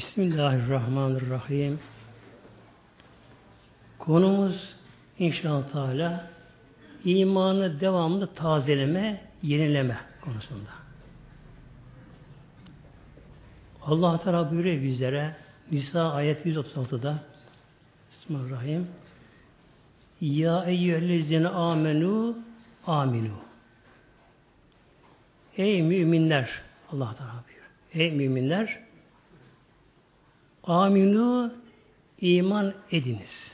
Bismillahirrahmanirrahim. Konumuz inşallah Teala imanı devamlı tazeleme, yenileme konusunda. Allah Teala buyuruyor bizlere Nisa ayet 136'da Bismillahirrahmanirrahim. Ya eyyühellezine amenu aminu. Ey müminler Allah Teala buyuruyor. Ey müminler aminu iman ediniz.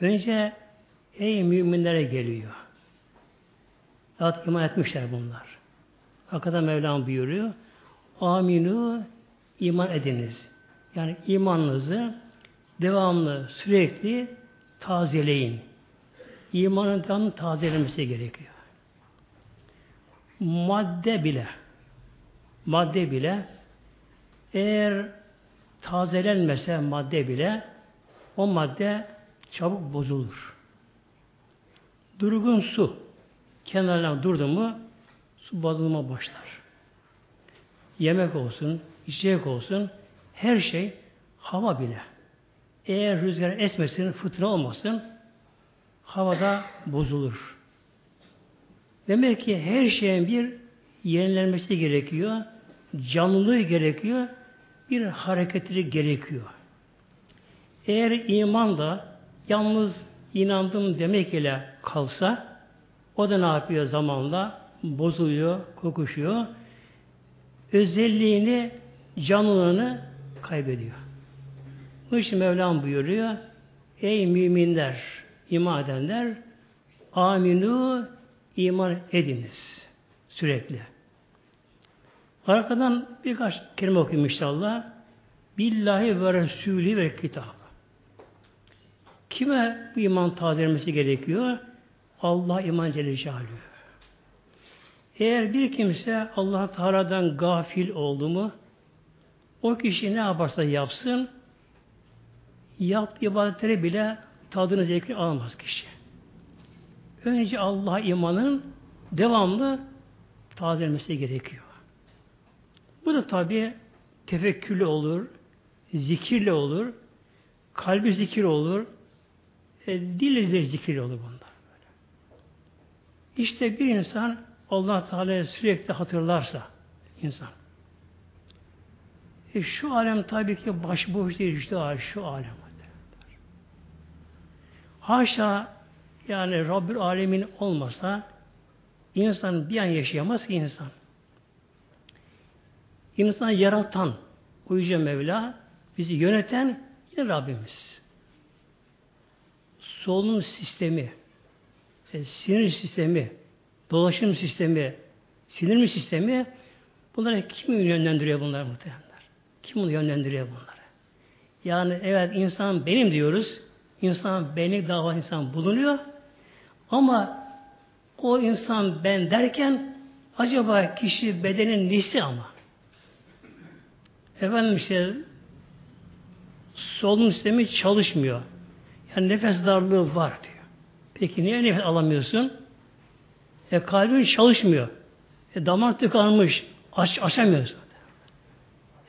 Önce ey müminlere geliyor. Zaten iman etmişler bunlar. Hakikaten Mevlam buyuruyor. Aminu iman ediniz. Yani imanınızı devamlı, sürekli tazeleyin. İmanın devamlı tazelemesi gerekiyor. Madde bile madde bile eğer tazelenmese madde bile o madde çabuk bozulur. Durgun su kenarına durdu mu su bozulma başlar. Yemek olsun, içecek olsun her şey hava bile. Eğer rüzgar esmesin, fırtına olmasın havada bozulur. Demek ki her şeyin bir yenilenmesi gerekiyor. Canlılığı gerekiyor. Bir hareketli gerekiyor. Eğer iman da yalnız inandım demek ile kalsa o da ne yapıyor zamanla? Bozuluyor, kokuşuyor. Özelliğini, canlılığını kaybediyor. Bu için Mevlam buyuruyor. Ey müminler, iman edenler, aminu iman ediniz. Sürekli. Arkadan birkaç kelime okuyayım inşallah. Billahi ve Resulü ve kitabı. Kime bu iman tazelemesi gerekiyor? Allah iman Celle. Eğer bir kimse Allah Teala'dan gafil oldu mu o kişi ne yaparsa yapsın yaptığı ibadetleri bile tadını zevkini alamaz kişi. Önce Allah imanın devamlı tazelemesi gerekiyor. Bu da tabi tefekkürle olur, zikirle olur, kalbi zikir olur, e, dil zikir olur bunlar. İşte bir insan Allah Teala'yı sürekli hatırlarsa insan. E şu alem tabii ki başboş değil işte şu alem. Haşa yani Rabbül Alemin olmasa insan bir an yaşayamaz ki insan. İnsanı yaratan o Yüce Mevla bizi yöneten yine Rabbimiz. Solunum sistemi, e, sinir sistemi, dolaşım sistemi, sinir sistemi bunları kim yönlendiriyor bunlar muhtemelenler? Kim bunu yönlendiriyor bunları? Yani evet insan benim diyoruz. İnsan benlik dava insan bulunuyor. Ama o insan ben derken acaba kişi bedenin nesi ama? Efendim işte solunum sistemi çalışmıyor. Yani nefes darlığı var diyor. Peki niye nefes alamıyorsun? E kalbin çalışmıyor. E damar tıkanmış. Aç, açamıyorsun.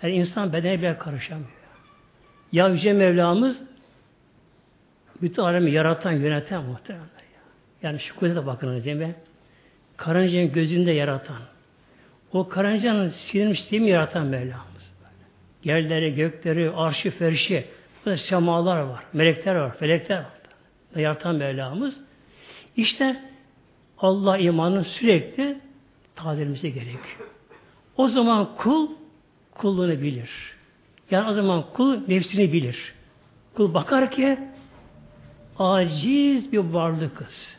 Yani insan bedene bile karışamıyor. Ya Yüce Mevlamız bütün alemi yaratan, yöneten muhtemelen. Yani şu kudrete bakın mi? Karıncanın gözünde yaratan. O karıncanın sinir sistemi yaratan Mevlamız. Yerleri, gökleri, arşı, ferşi, burada semalar var, melekler var, felekler var. Yaratan Mevlamız. İşte Allah imanın sürekli tazelemesi gerekiyor. O zaman kul kulluğunu bilir. Yani o zaman kul nefsini bilir. Kul bakar ki aciz bir varlık kız.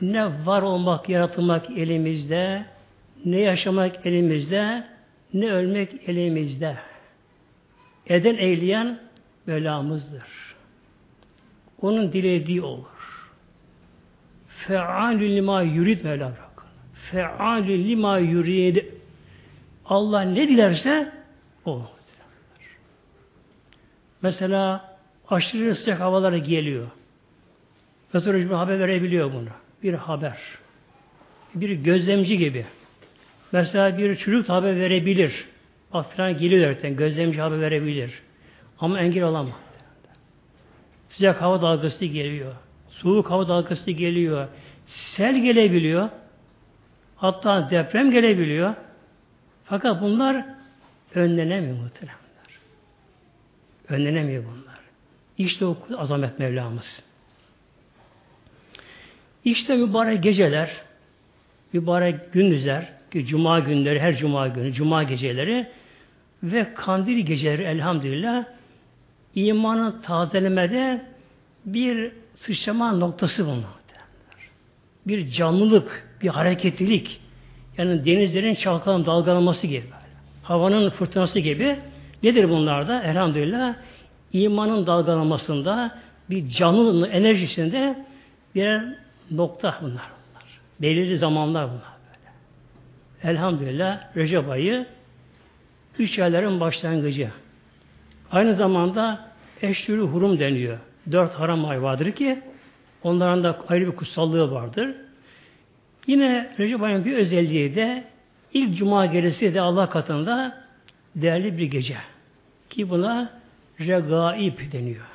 Ne var olmak, yaratılmak elimizde, ne yaşamak elimizde, ne ölmek elimizde. Eden eyleyen Mevlamızdır. Onun dilediği olur. Fealü lima yurid Mevla bırakın. Fealü lima yurid. Allah ne dilerse o. Mesela aşırı sıcak havalara geliyor. Meteoroloji haber verebiliyor bunu. Bir haber. Bir gözlemci gibi. Mesela bir çocuk haber verebilir. Bak geliyor zaten. Gözlemci haber verebilir. Ama engel olamaz. Sıcak hava dalgası geliyor. Soğuk hava dalgası geliyor. Sel gelebiliyor. Hatta deprem gelebiliyor. Fakat bunlar önlenemiyor muhteremler. Önlenemiyor bunlar. İşte o azamet Mevlamız. İşte mübarek geceler, mübarek gündüzler, ki cuma günleri, her cuma günü, cuma geceleri ve kandil geceleri elhamdülillah imanı tazelemede bir sıçrama noktası bunlar. Bir canlılık, bir hareketlilik, yani denizlerin çalkalan dalgalanması gibi. Havanın fırtınası gibi. Nedir bunlar da? Elhamdülillah imanın dalgalanmasında bir canlılığın enerjisinde bir nokta bunlar. bunlar. Belirli zamanlar bunlar böyle. Elhamdülillah Recep ayı üç ayların başlangıcı. Aynı zamanda eşyürü hurum deniyor. Dört haram ay vardır ki onların da ayrı bir kutsallığı vardır. Yine Recep ayının bir özelliği de ilk cuma gecesi de Allah katında değerli bir gece. Ki buna regaib deniyor.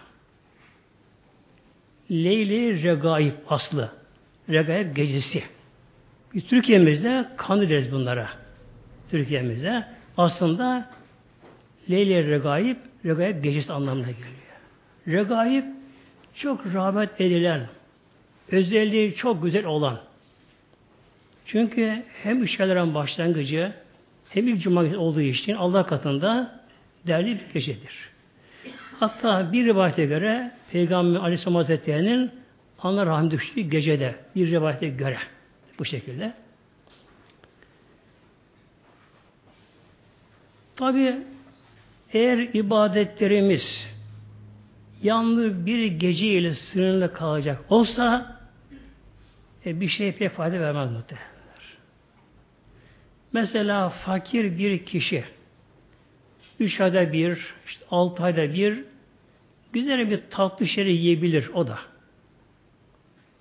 Leyli regaib aslı. Regaib gecesi. Türkiye'mizde kanı deriz bunlara. Türkiye'mizde. Aslında Leyli regaib, regaib gecesi anlamına geliyor. Regaib çok rağbet edilen, özelliği çok güzel olan, çünkü hem ayların başlangıcı hem ilk cuma olduğu için Allah katında değerli bir gecedir. Hatta bir rivayete göre Peygamber Aleyhisselam Hazretleri'nin Allah rahmet düştüğü gecede bir rivayete göre bu şekilde. Tabi eğer ibadetlerimiz yalnız bir gece ile sınırlı kalacak olsa e, bir şey pek fayda vermez muhtemelen. Mesela fakir bir kişi üç ayda bir, işte altı ayda bir güzel bir tatlı şey yiyebilir o da.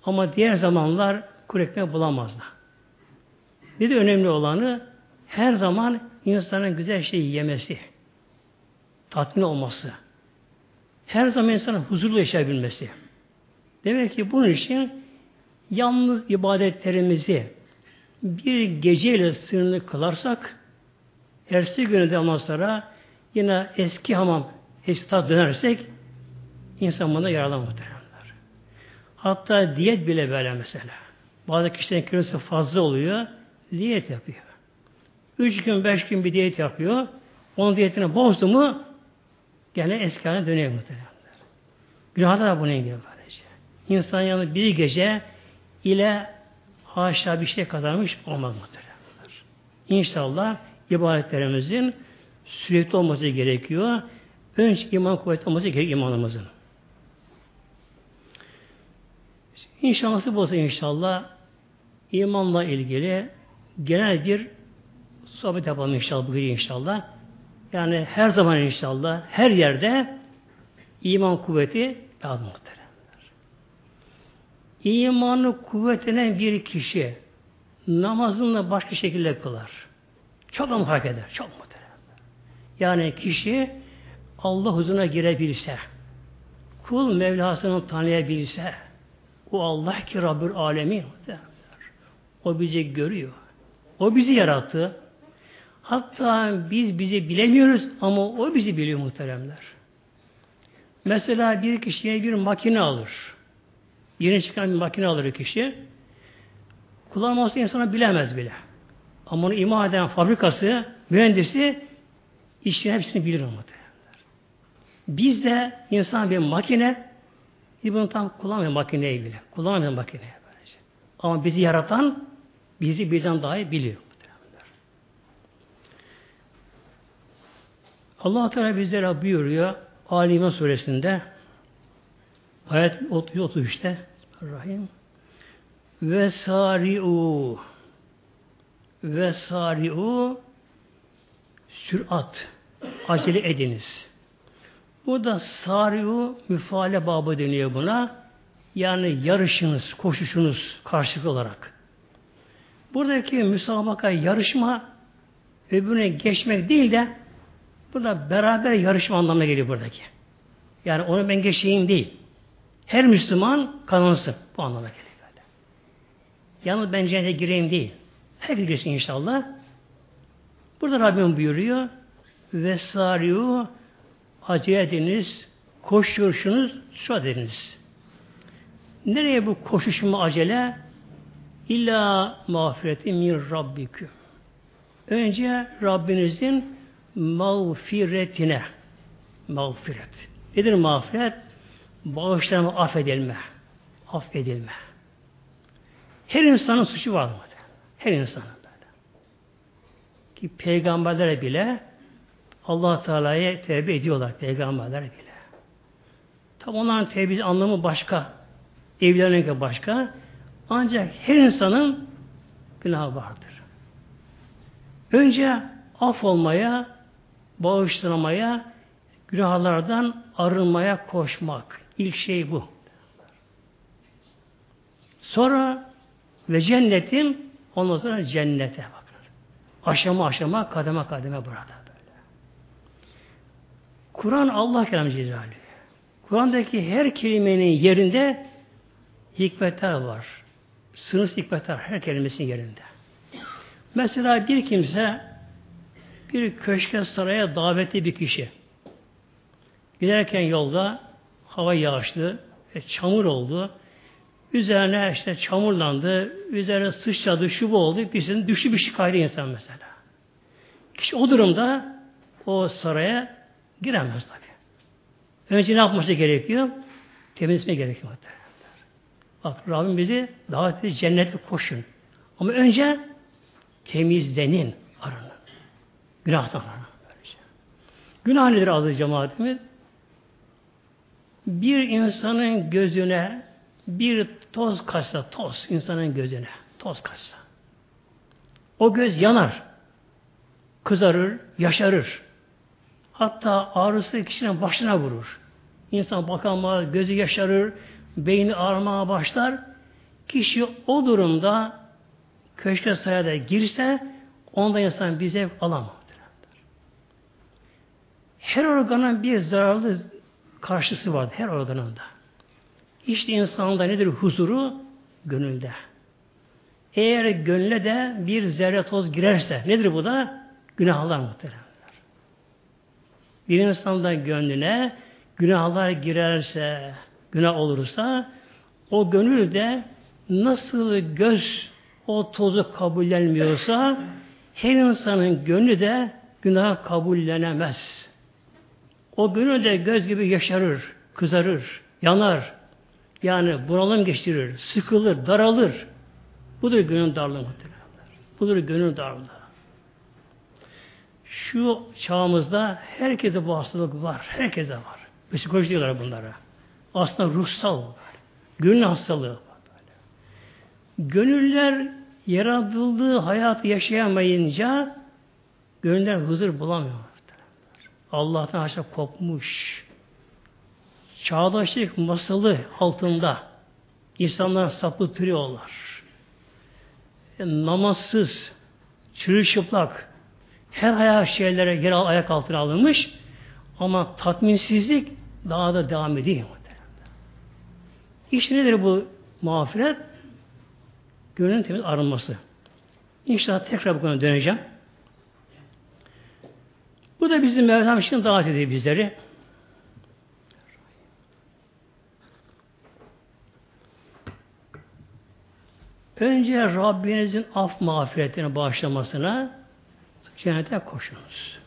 Ama diğer zamanlar kuru ekmek bulamazlar. Bir de önemli olanı her zaman insanın güzel şey yemesi. Tatmin olması. Her zaman insanın huzurlu yaşayabilmesi. Demek ki bunun için yalnız ibadetlerimizi bir geceyle sınırlı kılarsak ertesi günü de sonra yine eski hamam eski dönersek insan buna yaralanır Hatta diyet bile böyle mesela. Bazı kişilerin kilosu fazla oluyor. Diyet yapıyor. Üç gün, beş gün bir diyet yapıyor. Onun diyetini bozdu mu gene eski haline dönüyor muhtemelen. Günahda da gibi böylece. İnsan yanı bir gece ile haşa bir şey kazanmış olmaz muhteremler. İnşallah ibadetlerimizin sürekli olması gerekiyor. Önce iman kuvveti olması gerekiyor imanımızın. İnşallah nasip olsa inşallah imanla ilgili genel bir sohbet yapalım inşallah bugün inşallah. Yani her zaman inşallah her yerde iman kuvveti lazım muhterem imanı kuvvetlenen bir kişi namazını başka şekilde kılar. Çok ama fark eder. Çok muhterem. Yani kişi Allah huzuruna girebilse, kul Mevlasını tanıyabilse, o Allah ki Rabbül Alemin o bizi görüyor. O bizi yarattı. Hatta biz bizi bilemiyoruz ama o bizi biliyor muhteremler. Mesela bir kişiye bir makine alır. Yeni çıkan bir makine alır kişi. Kullanması insana bilemez bile. Ama onu ima eden fabrikası, mühendisi işin hepsini bilir ama. Biz de insan bir makine biz bunu tam kullanmıyor makineyi bile. Kullanmıyor makineyi böylece. Ama bizi yaratan bizi bizden daha iyi biliyor. Allah Teala bizlere buyuruyor Ali İmran suresinde ayet 33'te Rahim. Ve sari'u ve sari'u sürat acele ediniz. Bu da sari'u müfale babı deniyor buna. Yani yarışınız, koşuşunuz karşılık olarak. Buradaki müsabaka yarışma öbürüne geçmek değil de Burada beraber yarışma anlamına geliyor buradaki. Yani onu ben geçeyim değil. Her Müslüman kazansın. Bu anlamına geliyor. Yalnız ben cennete gireyim değil. Herkes girsin inşallah. Burada Rabbim buyuruyor. Vesariyu acele ediniz, koşuşunuz, şu ediniz. Nereye bu koşuşma acele? İlla mağfireti min rabbiküm. Önce Rabbinizin mağfiretine. Mağfiret. Nedir mağfiret? Bağışlanma, affedilme. Affedilme. Her insanın suçu var mı? Her insanın böyle. Ki peygamberlere bile allah Teala'ya tevbe ediyorlar peygamberler bile. Tabi onların tevbe anlamı başka. Evlerine başka. Ancak her insanın günahı vardır. Önce af olmaya, bağışlanmaya, günahlardan arınmaya koşmak. İlk şey bu. Sonra ve cennetin ondan sonra cennete bakın. Aşama aşama, kademe kademe burada böyle. Kur'an Allah kelamı Cezali. Kur'an'daki her kelimenin yerinde hikmetler var. Sınırsız hikmetler her kelimesinin yerinde. Mesela bir kimse bir köşke saraya davetli bir kişi giderken yolda hava yağışlı, e, çamur oldu. Üzerine işte çamurlandı, üzerine sıçradı, şu bu oldu, birisinin düştü bir kaydı insan mesela. Kişi o durumda o saraya giremez tabi. Önce ne yapması gerekiyor? Temizme gerekiyor. Bak Rabbim bizi davet ediyor cennete koşun. Ama önce temizlenin, arının. Böylece. Günah nedir adı cemaatimiz? Bir insanın gözüne bir toz kaçsa, toz insanın gözüne, toz kaçsa. O göz yanar, kızarır, yaşarır. Hatta ağrısı kişinin başına vurur. İnsan bakamaz, gözü yaşarır, beyni ağrımaya başlar. Kişi o durumda köşke sayada girse onda insan bir zevk alamaz. Her organın bir zararlı karşısı vardır. Her organında. İşte insanda nedir huzuru? Gönülde. Eğer gönle de bir zerre toz girerse nedir bu da? Günahlar muhteremler. Bir insanda gönlüne günahlar girerse, günah olursa o gönül nasıl göz o tozu kabullenmiyorsa her insanın gönlü de günah kabullenemez. O gönül de göz gibi yaşarır, kızarır, yanar. Yani bunalım geçirir, sıkılır, daralır. Budur gönül darlığı muhtemelen. Budur gönül darlığı. Şu çağımızda herkese bu hastalık var. Herkese var. Psikoloji diyorlar bunlara. Aslında ruhsal. Gönül hastalığı. Gönüller yaratıldığı hayatı yaşayamayınca gönüller huzur bulamıyor. Allah'tan aşağı kopmuş. Çağdaşlık masalı altında insanlar sapıtırıyorlar. E, namazsız, çırılçıplak, her hayal şeylere yer al, ayak altına alınmış ama tatminsizlik daha da devam ediyor. İşte nedir bu mağfiret? Gönlün temiz arınması. İnşallah tekrar bu konuya döneceğim. Da bizim Mevlam için davet ediyor bizleri. Önce Rabbinizin af mağfiretine bağışlamasına cennete koşunuz.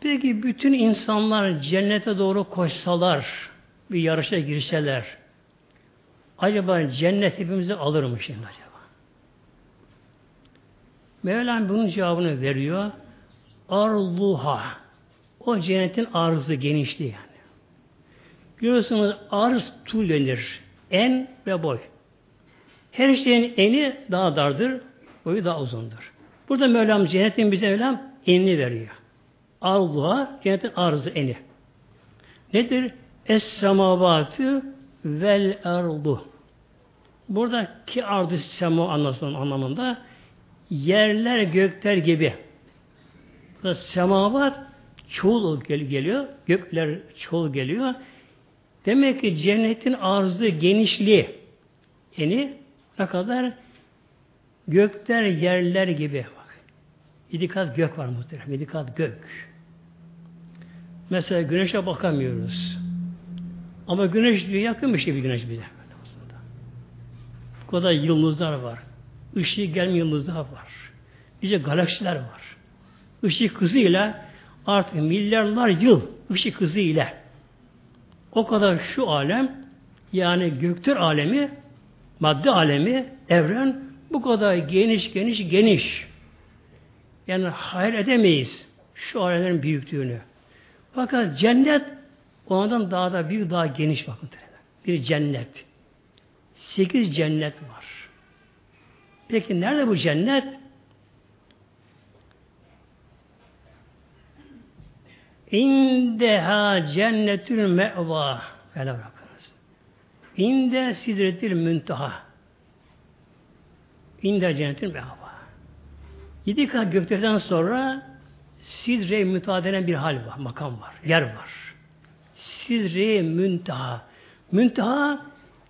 Peki bütün insanlar cennete doğru koşsalar, bir yarışa girseler, acaba cennet hepimizi alır mı şimdi acaba? Mevlam bunun cevabını veriyor. Arluha. O cennetin arzı genişliği yani. Görüyorsunuz arz tullenir. En ve boy. Her şeyin eni daha dardır, boyu daha uzundur. Burada Mevlam cennetin bize Mevlam enini veriyor. Arzuha cennetin arzı eni. Nedir? Es-semavatü vel erdu. Buradaki ardı sema anlasın anlamında yerler gökler gibi. Semavat çoğul geliyor. Gökler çoğul geliyor. Demek ki cennetin arzı genişliği yani ne kadar gökler yerler gibi bak. Yedi kat gök var muhtemelen. Yedi kat gök. Mesela güneşe bakamıyoruz. Ama güneş diyor yakın bir şey bir güneş bize. Bu kadar yıldızlar var. Işığı gelmeyen yıldızlar var. Bize galaksiler var. Işık hızıyla artık milyarlar yıl ışık hızı ile o kadar şu alem yani göktür alemi madde alemi evren bu kadar geniş geniş geniş yani hayal edemeyiz şu alemlerin büyüklüğünü. Fakat cennet ondan daha da büyük daha geniş bakın. Bir cennet. Sekiz cennet var. Peki nerede bu cennet? İndeha cennetül me'va. Öyle bırakınız. İnde sidretil müntaha. İnde cennetül me'va. Yedi kat göklerden sonra sidre müntaha bir hal var, makam var, yer var. Sidre müntaha. Müntaha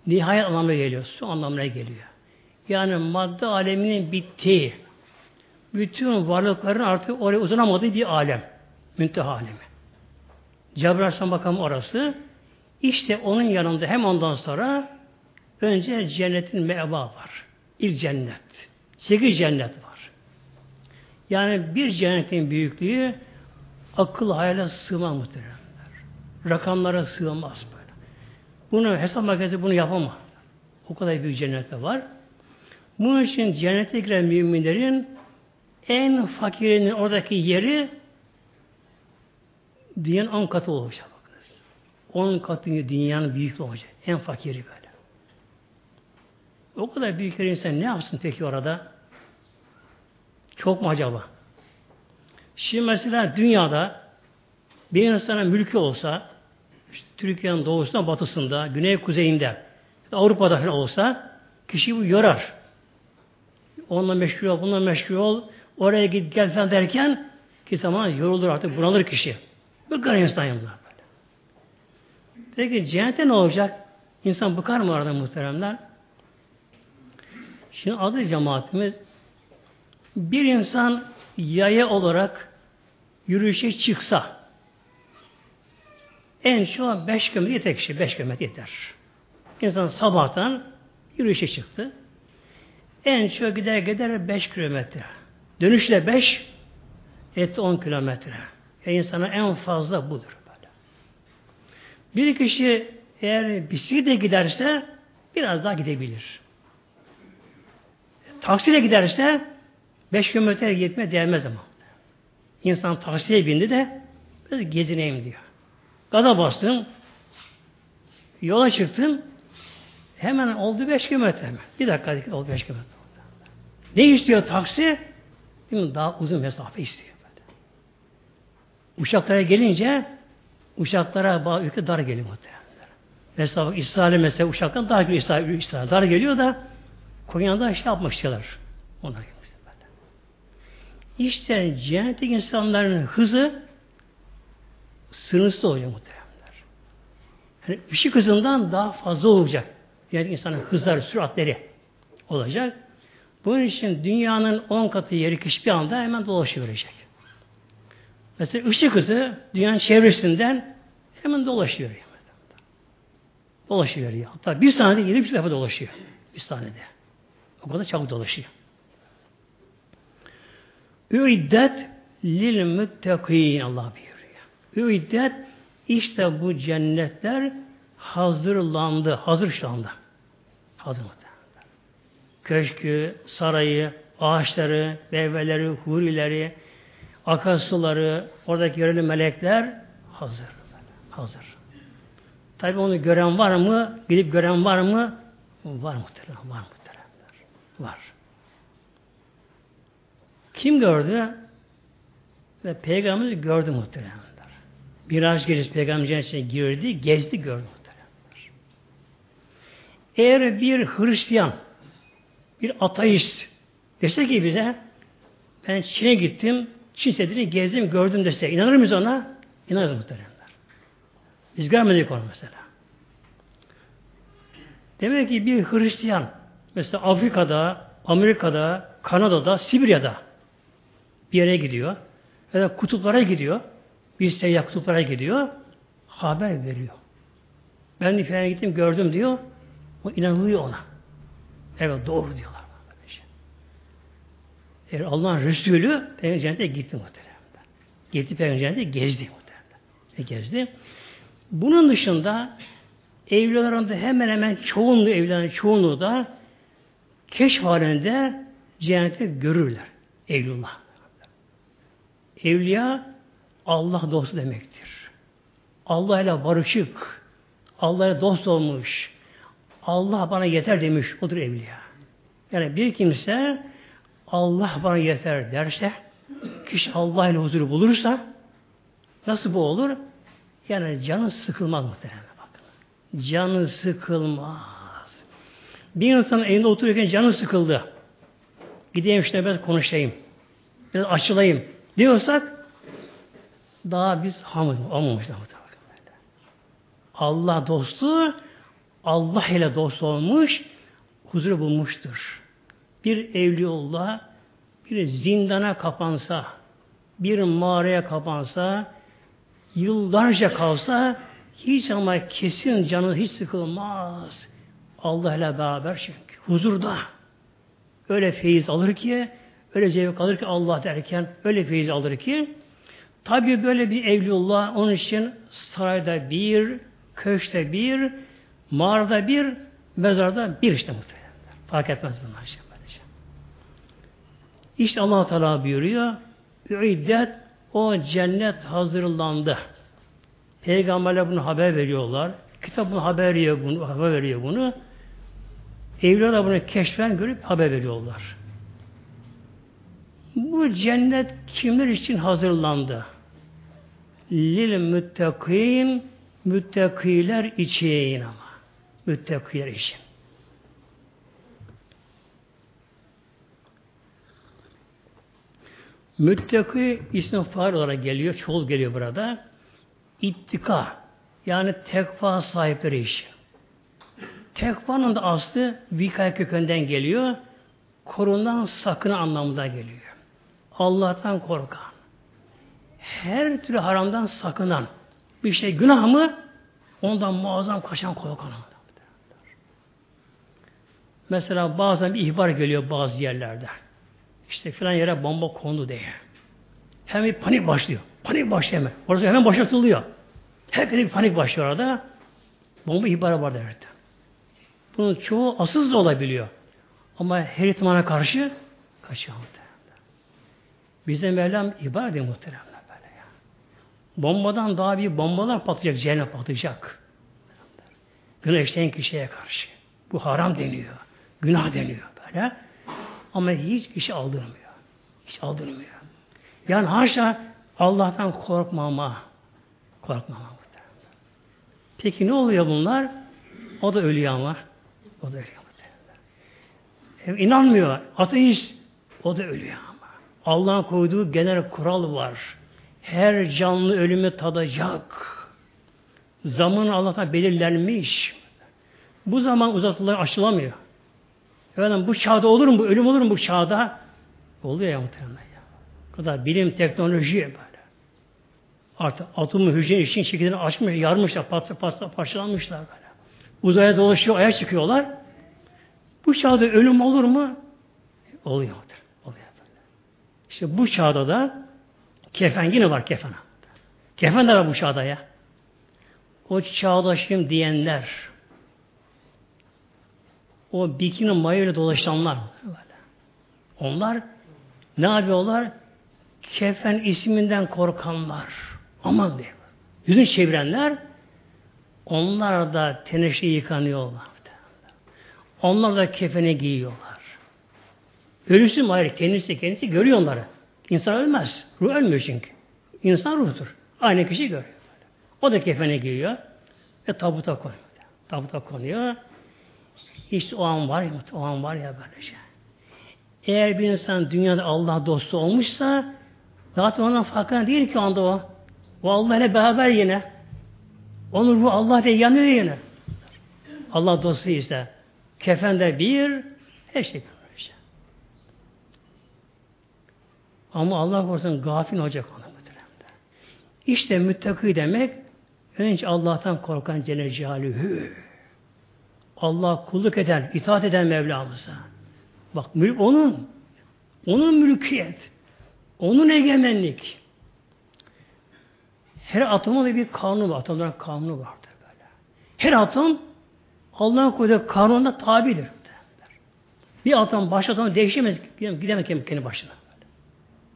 nihayet anlamına geliyor, su anlamına geliyor. Yani madde aleminin bittiği, bütün varlıkların artık oraya uzanamadığı bir alem. Münteha alemi. Cebrail Aleyhisselam bakalım orası. İşte onun yanında hem ondan sonra önce cennetin meva var. İlk cennet. Sekiz cennet var. Yani bir cennetin büyüklüğü akıl hayale sığmaz muhteremler. Rakamlara sığmaz böyle. Bunu hesap makinesi bunu yapamaz. O kadar büyük cennette var. Bunun için cennete giren müminlerin en fakirinin oradaki yeri dünyanın on katı olacak. Bakınız. On katı dünyanın büyük olacak. En fakiri böyle. O kadar büyük bir insan ne yapsın peki orada? Çok mu acaba? Şimdi mesela dünyada bir insana mülkü olsa işte Türkiye'nin doğusunda, batısında, güney kuzeyinde Avrupa'da falan olsa kişi bu yorar. Onunla meşgul ol, bununla meşgul ol, oraya git gel falan derken ki zaman yorulur artık, bunalır kişi. Bıkar insan bunlar böyle. Peki cennette ne olacak? İnsan bıkar mı arada muhteremler? Şimdi adı cemaatimiz bir insan yaya olarak yürüyüşe çıksa en şu beş kilometre yeter kişi. Beş kilometre yeter. İnsan sabahtan yürüyüşe çıktı. En çok gider gider beş kilometre. Dönüşle beş et on kilometre. Yani insana en fazla budur. Böyle. Bir kişi eğer bisikletle giderse biraz daha gidebilir. Taksiyle giderse 5 kilometre gitme değmez ama. İnsan taksiye bindi de biraz gezineyim diyor. Gaza bastım, yola çıktım, hemen oldu 5 kilometre mi? Bir dakika oldu 5 kilometre. Ne istiyor taksi? Daha uzun mesafe istiyor. Uçaklara gelince uçaklara bağ ülke dar geliyor muhtemelen. Mesela İsrail'e mesela uçaktan daha geliyor İsrail, İsrail dar geliyor da Konya'da şey istiyorlar. Onlar. İşte cennetteki insanların hızı sınırsız olacak muhtemelenler. Yani ışık hızından daha fazla olacak. Yani insanın hızları, süratleri olacak. Bunun için dünyanın on katı yeri hiçbir anda hemen dolaşıverecek. Mesela ışık hızı dünyanın çevresinden hemen dolaşıyor. Dolaşıyor ya. Hatta bir saniyede yedi bir defa dolaşıyor. Bir saniyede. O kadar çabuk dolaşıyor. Üiddet lil müttekîn Allah buyuruyor. Üiddet işte bu cennetler hazırlandı. Hazır şu anda. Hazır Köşkü, sarayı, ağaçları, meyveleri, hurileri, akarsuları, oradaki görevli melekler hazır. Hazır. Tabi onu gören var mı? Gidip gören var mı? Var muhterem, var muhteremler. Var. Kim gördü? Ve Peygamberimiz gördü muhteremler. Biraz gecesi Peygamber içine girdi, gezdi, gördü muhteremler. Eğer bir Hristiyan, bir ateist dese ki bize ben Çin'e gittim, Çin Seddi'ni gezdim, gördüm dese inanır mıyız ona? İnanırız muhteremler. Biz görmedik onu mesela. Demek ki bir Hristiyan mesela Afrika'da, Amerika'da, Kanada'da, Sibirya'da bir yere gidiyor ya da kutuplara gidiyor. Bir seyyah kutuplara gidiyor. Haber veriyor. Ben bir gittim gördüm diyor. O inanılıyor ona. Evet doğru diyorlar. Eğer Allah'ın Resulü Peygamber cennete gitti muhtemelen. Gitti Peygamber cennete gezdi muhtemelen. E gezdi. Bunun dışında evlilerinde hemen hemen çoğunluğu evlilerin çoğunluğu da keşf halinde cennete görürler. Evlullah. Evliya Allah dostu demektir. Allah ile barışık, Allah ile dost olmuş, Allah bana yeter demiş, odur evliya. Yani bir kimse Allah bana yeter derse, kişi Allah ile huzuru bulursa, nasıl bu olur? Yani canı sıkılmaz muhtemelen. Bakın. Canı sıkılmaz. Bir insan evinde otururken canı sıkıldı. Gideyim işte ben konuşayım. Biraz açılayım diyorsak daha biz hamd olmamışlar. Allah dostu Allah ile dost olmuş huzur bulmuştur. Bir evliullah bir zindana kapansa bir mağaraya kapansa yıllarca kalsa hiç ama kesin canı hiç sıkılmaz. Allah ile beraber çünkü. Huzurda. Öyle feyiz alır ki öyle zevk alır ki Allah derken öyle feyiz alır ki tabi böyle bir evliullah onun için sarayda bir, köşte bir, mağarada bir, mezarda bir işte muhtemelen. Fark etmez bunlar işte. İşte Allah Teala buyuruyor. Üiddet o cennet hazırlandı. Peygamberler bunu haber veriyorlar. Kitap bunu haber veriyor bunu, haber veriyor bunu. Evliyalar bunu keşfen görüp haber veriyorlar. Bu cennet kimler için hazırlandı? Lil müttakin müttakiler için ama. Müttakiler için. Müttaki isim faal olarak geliyor. Çoğul geliyor burada. İttika. Yani tekva sahipleri için. Tekvanın da aslı vikay kökünden geliyor. Korundan sakın anlamında geliyor. Allah'tan korkan. Her türlü haramdan sakınan. Bir şey günah mı? Ondan muazzam kaçan korkan. Mesela bazen bir ihbar geliyor bazı yerlerde. İşte filan yere bomba kondu diye. Hemen bir panik başlıyor. Panik başlıyor hemen. Orası hemen başlatılıyor. Herkese bir panik başlıyor orada. Bomba ihbarı var devlette. Bunun çoğu asız da olabiliyor. Ama her ihtimale karşı kaçıyor muhtemelen. Bizde Mevlam ihbar ediyor muhtemelen böyle ya. Bombadan daha bir bombalar patlayacak, cennet patlayacak. Günah işleyen kişiye karşı. Bu haram deniyor. Günah deniyor böyle. Ama hiç kişi aldırmıyor. Hiç aldırmıyor. Yani haşa Allah'tan korkmama. Korkmama. Peki ne oluyor bunlar? O da ölüyor ama. O da ölüyor. Hem inanmıyor. Ateist. O da ölüyor ama. Allah'ın koyduğu genel kural var. Her canlı ölümü tadacak. Zaman Allah'tan belirlenmiş. Bu zaman uzatılır, aşılamıyor. Efendim bu çağda olur mu? Ölüm olur mu bu çağda? Oluyor ya muhtemelen ya. Kadar bilim, teknoloji böyle. Artık atomu hücre için şekillerini açmış, yarmışlar, patla, patla, parçalanmışlar böyle. Uzaya dolaşıyor, aya çıkıyorlar. Bu çağda ölüm olur mu? Oluyor. Oluyor. İşte bu çağda da kefen yine var kefen. Kefen de var bu çağda ya. O çağdaşım diyenler, o bikini mayayla dolaşanlar onlar ne yapıyorlar? Kefen isminden korkanlar. Aman diye. Yüzünü çevirenler onlar da teneşe yıkanıyorlar. Onlar da kefene giyiyorlar. Ölüsü mü? Kendisi, kendisi görüyor onları. İnsan ölmez. Ruh ölmüyor çünkü. İnsan ruhtur. Aynı kişi görüyor. O da kefene giyiyor. Ve tabuta koyuyor. Tabuta konuyor. İşte o an var ya, o an var ya böylece. Eğer bir insan dünyada Allah dostu olmuşsa Zaten onun farkında değil ki anda o. O Allah ile beraber yine. Onun ruhu Allah diye yanıyor yine. Allah dostu ise. Kefende bir, her şey bir. Ama Allah korusun gafil olacak ona muhteremde. İşte müttaki demek önce Allah'tan korkan Celle Celaluhu. Allah kulluk eden, itaat eden Mevlamıza. Bak mülk onun. Onun mülkiyet. Onun egemenlik. Her atomun bir kanunu var. Atomların kanunu vardır böyle. Her atom Allah'ın koyduğu kanununa tabidir. Bir atom başka atom değişemez. Gidemez kendi başına.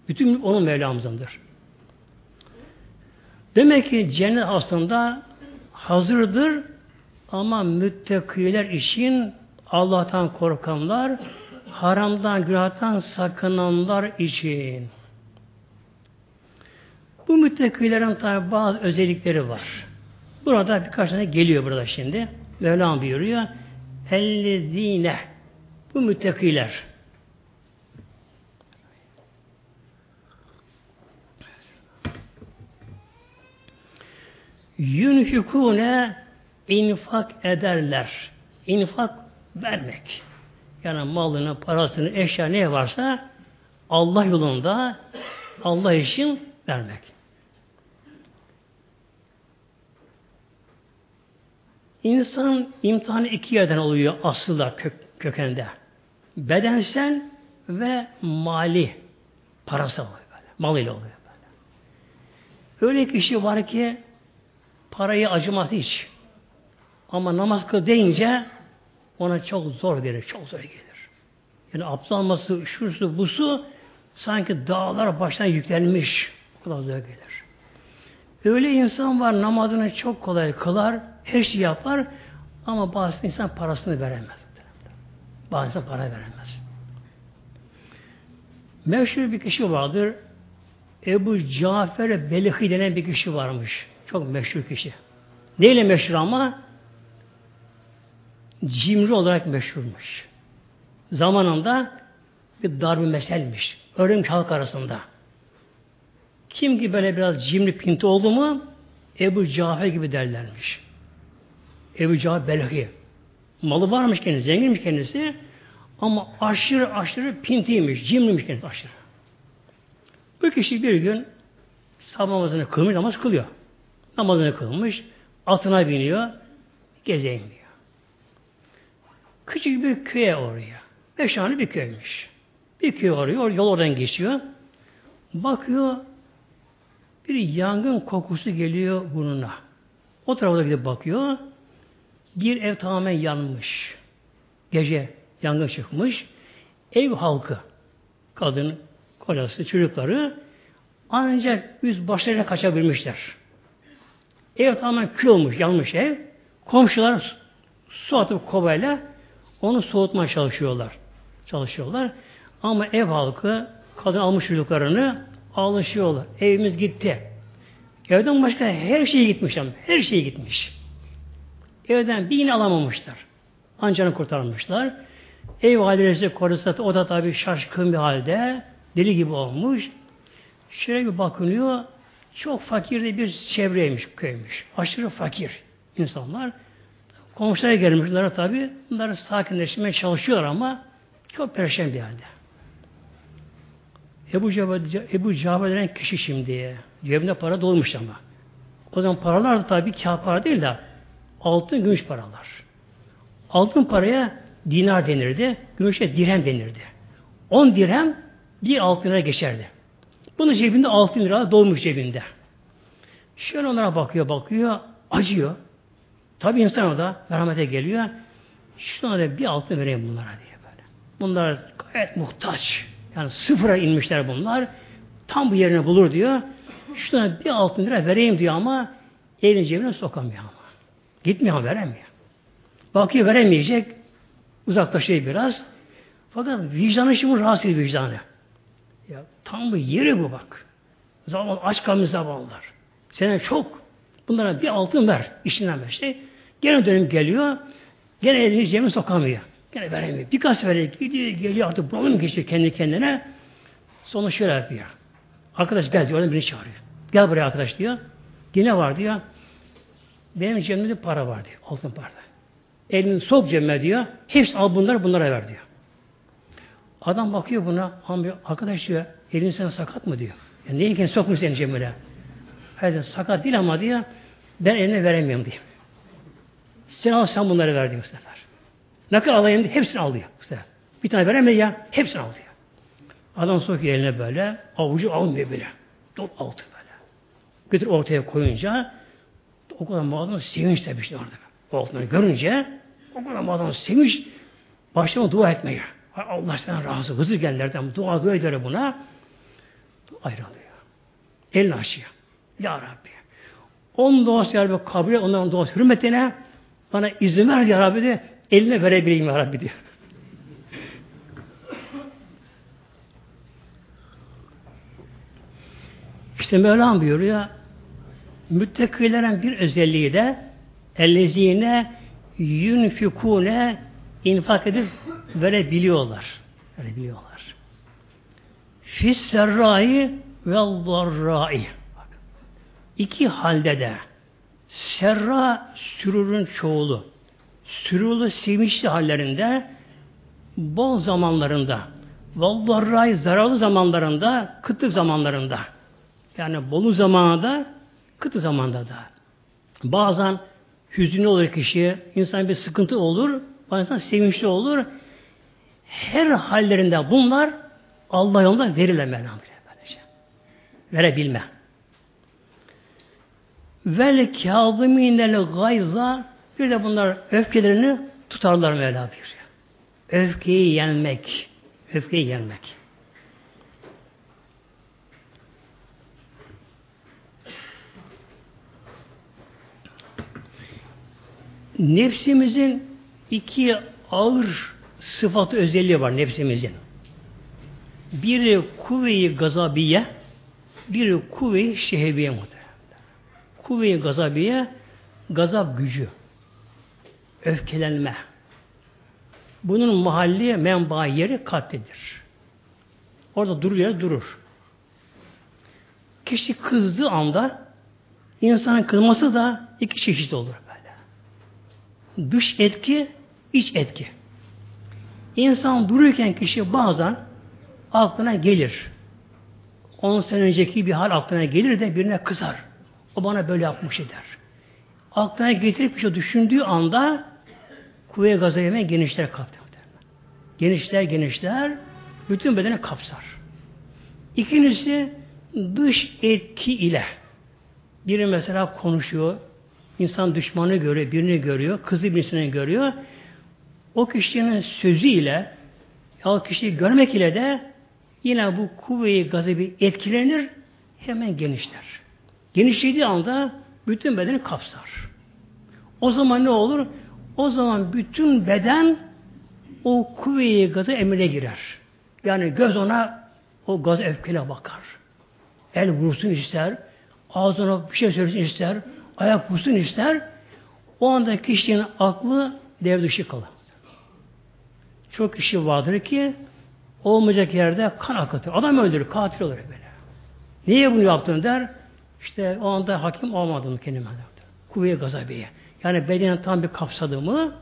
Bütün onun Mevlamızındır. Demek ki cennet aslında hazırdır ama müttakiler için Allah'tan korkanlar, haramdan, günahtan sakınanlar için. Bu müttakilerin tabi bazı özellikleri var. Burada birkaç tane geliyor burada şimdi. Mevlam buyuruyor. Ellezine bu müttakiler. Yunfikune infak ederler. İnfak vermek. Yani malını, parasını, eşya ne varsa Allah yolunda Allah için vermek. İnsan imtihanı iki yerden oluyor aslında kök, kökende. Bedensel ve mali. Parasal oluyor böyle. Mal ile oluyor böyle. Öyle kişi var ki parayı acımaz hiç. Ama namaz kıl deyince ona çok zor gelir, çok zor gelir. Yani abdest alması, şusu, busu sanki dağlar baştan yüklenmiş. O kadar zor gelir. Öyle insan var namazını çok kolay kılar, her şeyi yapar ama bazı insan parasını veremez. Bazı para veremez. Meşhur bir kişi vardır. Ebu Cafer Belihi denen bir kişi varmış. Çok meşhur kişi. Neyle meşhur ama? Cimri olarak meşhurmuş. Zamanında bir darbe meselmiş. Öğrenmiş halk arasında. Kim ki böyle biraz cimri pinti oldu mu Ebu Cafer gibi derlermiş. Ebu Cafer Belhi. Malı varmış kendisi, zenginmiş kendisi. Ama aşırı aşırı pintiymiş, cimriymiş kendisi aşırı. Bu kişi bir gün sabah namazını kılmış, namaz kılıyor. Namazını kılmış, atına biniyor, gezeyim diyor. Küçük bir köye oraya. Beş tane bir köymüş. Bir köy oraya, yol oradan geçiyor. Bakıyor, bir yangın kokusu geliyor burnuna. O tarafa gidip bakıyor. Bir ev tamamen yanmış. Gece yangın çıkmış. Ev halkı, kadın, kocası, çocukları ancak yüz başlarına kaçabilmişler. Ev tamamen kül olmuş, yanmış ev. Komşular su atıp kovayla onu soğutmaya çalışıyorlar. Çalışıyorlar. Ama ev halkı kadın almış çocuklarını alışıyorlar. Evimiz gitti. Evden başka her şey gitmiş. Her şey gitmiş. Evden bir yine alamamışlar. Ancak kurtarmışlar. Ev ailesi korusat o da tabi şaşkın bir halde deli gibi olmuş. Şöyle bir bakınıyor. Çok fakir bir çevreymiş, köymüş. Aşırı fakir insanlar. Komşulara gelmişler tabi. Bunları sakinleşmeye çalışıyor ama çok perişan bir halde. Ebu Cafer, Ebu Cafer denen kişi şimdi. Cebinde para dolmuş ama. O zaman paralar da tabi kağıt para değil de altın gümüş paralar. Altın paraya dinar denirdi. Gümüşe dirhem denirdi. 10 dirhem bir altın lira geçerdi. Bunun cebinde altın lira dolmuş cebinde. Şöyle onlara bakıyor bakıyor acıyor. Tabi insan o da merhamete geliyor. Şuna da bir altın vereyim bunlara diye böyle. Bunlar gayet muhtaç. Yani sıfıra inmişler bunlar. Tam bu yerini bulur diyor. Şuna bir altın lira vereyim diyor ama elini cebine sokamıyor ama. Gitmiyor veremiyor. Bakıyor veremeyecek. Uzaklaşıyor biraz. Fakat vicdanı şimdi rahatsız vicdanı. Ya tam bu yeri bu bak. Zavallı aç kalmış zavallılar. Senin çok. Bunlara bir altın ver. işinden ver. İşte gene dönüp geliyor. Gene elini cebine sokamıyor. Gene veremiyor. Birkaç sefer gidiyor, geliyor artık problem geçiyor kendi kendine. Sonra şöyle yapıyor. Arkadaş gel diyor. Oradan birini çağırıyor. Gel buraya arkadaş diyor. Yine var diyor. Benim cebimde para var diyor. Altın para. Elini sok cebime diyor. Hepsi al bunları bunlara ver diyor. Adam bakıyor buna. Arkadaş diyor. Elin sen sakat mı diyor. Yani kendini sokmuş senin cebine? Hayır sakat değil ama diyor. Ben eline veremiyorum diyor. Sen al sen bunları ver diyor bu sefer. Ne kadar alayım hepsini alıyor. İşte. Bir tane veremedi ya hepsini alıyor. Adam sokuyor eline böyle avucu almıyor bile. Dop altı böyle. Götür ortaya koyunca o kadar mağazanın sevinç tabii işte orada. O altını görünce o kadar mağazanın sevinç başlama dua etmeye. Allah senden razı. Hızır gelenlerden dua dua eder buna. Ayrılıyor. Elini açıyor. Ya Rabbi. Onun duası ya Rabbi kabul et, onların duası hürmetine bana izin ver ya Rabbi de eline verebileyim ya Rabbi diyor. İşte Mevlam buyuruyor müttakilerin bir özelliği de ellezine yunfikune infak edip verebiliyorlar. Verebiliyorlar. Fis serrai ve darrai. İki halde de serra sürürün çoğulu. Sürülü sevinçli hallerinde bol zamanlarında vallarray zararlı zamanlarında kıtlık zamanlarında yani bolu zamanında kıtlık zamanda da bazen hüzünlü olur kişi insan bir sıkıntı olur bazen sevinçli olur her hallerinde bunlar Allah yolunda verilemez. Verebilme. Vel kâzimînel gayza bir de bunlar öfkelerini tutarlar Mevla buyuruyor. Öfkeyi yenmek. Öfkeyi yenmek. Nefsimizin iki ağır sıfatı özelliği var nefsimizin. Biri kuvve-i gazabiye, biri kuvve-i şehebiye muhtemelen. Kuvve-i gazabiye, gazap gücü, öfkelenme. Bunun mahalli menba yeri katlidir. Orada durur yere durur. Kişi kızdığı anda insanın kızması da iki çeşit olur böyle. Dış etki, iç etki. İnsan dururken kişi bazen aklına gelir. 10 sene önceki bir hal aklına gelir de birine kızar. O bana böyle yapmış eder. Aklına getirip bir şey düşündüğü anda kuvve gaza yeme genişler kaptır. Genişler genişler bütün bedeni kapsar. İkincisi dış etki ile biri mesela konuşuyor, insan düşmanı görüyor, birini görüyor, kızı birisini görüyor. O kişinin sözüyle ya kişiyi görmek ile de yine bu kuvve-i gazebi etkilenir, hemen genişler. Genişlediği anda bütün bedeni kapsar. O zaman ne olur? O zaman bütün beden o kuvve-i gazı emrine girer. Yani göz ona o gaz öfkeyle bakar. El vursun ister, ağzına bir şey söylesin ister, ayak vursun ister. O anda kişinin aklı dev dışı kalır. Çok kişi vardır ki olmayacak yerde kan akıtır. Adam öldürür, katil olur böyle. Niye bunu yaptın der. İşte o anda hakim olmadığını kendime Kuvve-i gazabiye. Yani bedenin tam bir kapsadığımı